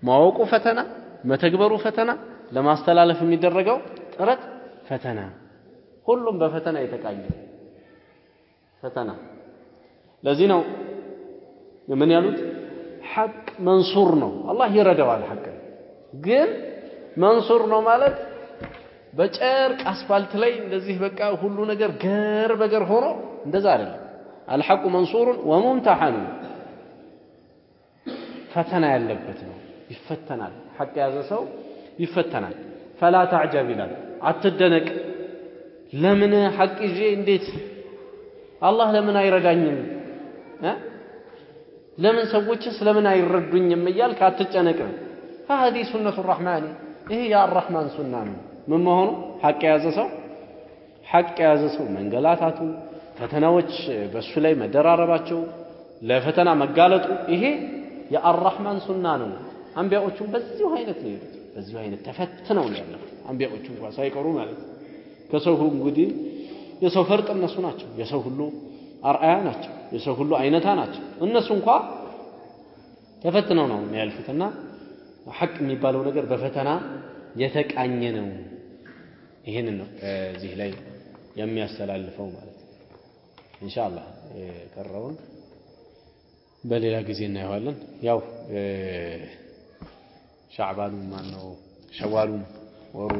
ማወቁ ፈተና፣ መተግበሩ ፈተና፣ ለማስተላለፍ የሚደረገው ጥረት ፈተና። ሁሉም በፈተና የተቃኘ ፈተና። ለዚህ ነው ምን ያሉት ሐቅ መንሱር ነው። አላህ ይረዳዋል። ሐቅ ግን መንሱር ነው ማለት በጨርቅ አስፋልት ላይ እንደዚህ በቃ ሁሉ ነገር ገር በገር ሆኖ እንደዛ አይደለም። አልሐቁ መንሱሩን ወሙምተሐኑ ፈተና ያለበት ነው። ይፈተናል። ሐቅ የያዘ ሰው ይፈተናል። ፈላ ተዕጀብ ይላል። አትደነቅ። ለምን ሐቅ ይዤ እንዴት አላህ ለምን አይረዳኝም? ለምን ሰዎችስ ለምን አይረዱኝም እያልክ አትጨነቅ። ሀዲ ሱነቱ ረሕማኒ ይሄ የአራሕማን ሱና ነው። ምን መሆኑ ሐቅ የያዘ ሰው ሐቅ የያዘ ሰው መንገላታቱ፣ ፈተናዎች በእሱ ላይ መደራረባቸው፣ ለፈተና መጋለጡ ይሄ የአራሕማን ሱና ነው። አንቢያዎቹም በዚሁ አይነት ነው የሄዱት። በዚሁ አይነት ተፈትነው ነው ያለፉት። አንቢያዎቹ እንኳ ሳይቀሩ ማለት ከሰው እንግዲህ የሰው ፈርጥ እነሱ ናቸው። የሰው ሁሉ አርአያ ናቸው። የሰው ሁሉ አይነታ ናቸው። እነሱ እንኳ ተፈትነው ነው የሚያልፉትና ሐቅ የሚባለው ነገር በፈተና የተቃኘ ነው። ይህንን ነው እዚህ ላይ የሚያስተላልፈው ማለት ነው። ኢንሻአላህ የቀረውን በሌላ ጊዜ እናየዋለን። ያው ሻዕባኑም ማን ነው ሸዋሉም ወሩ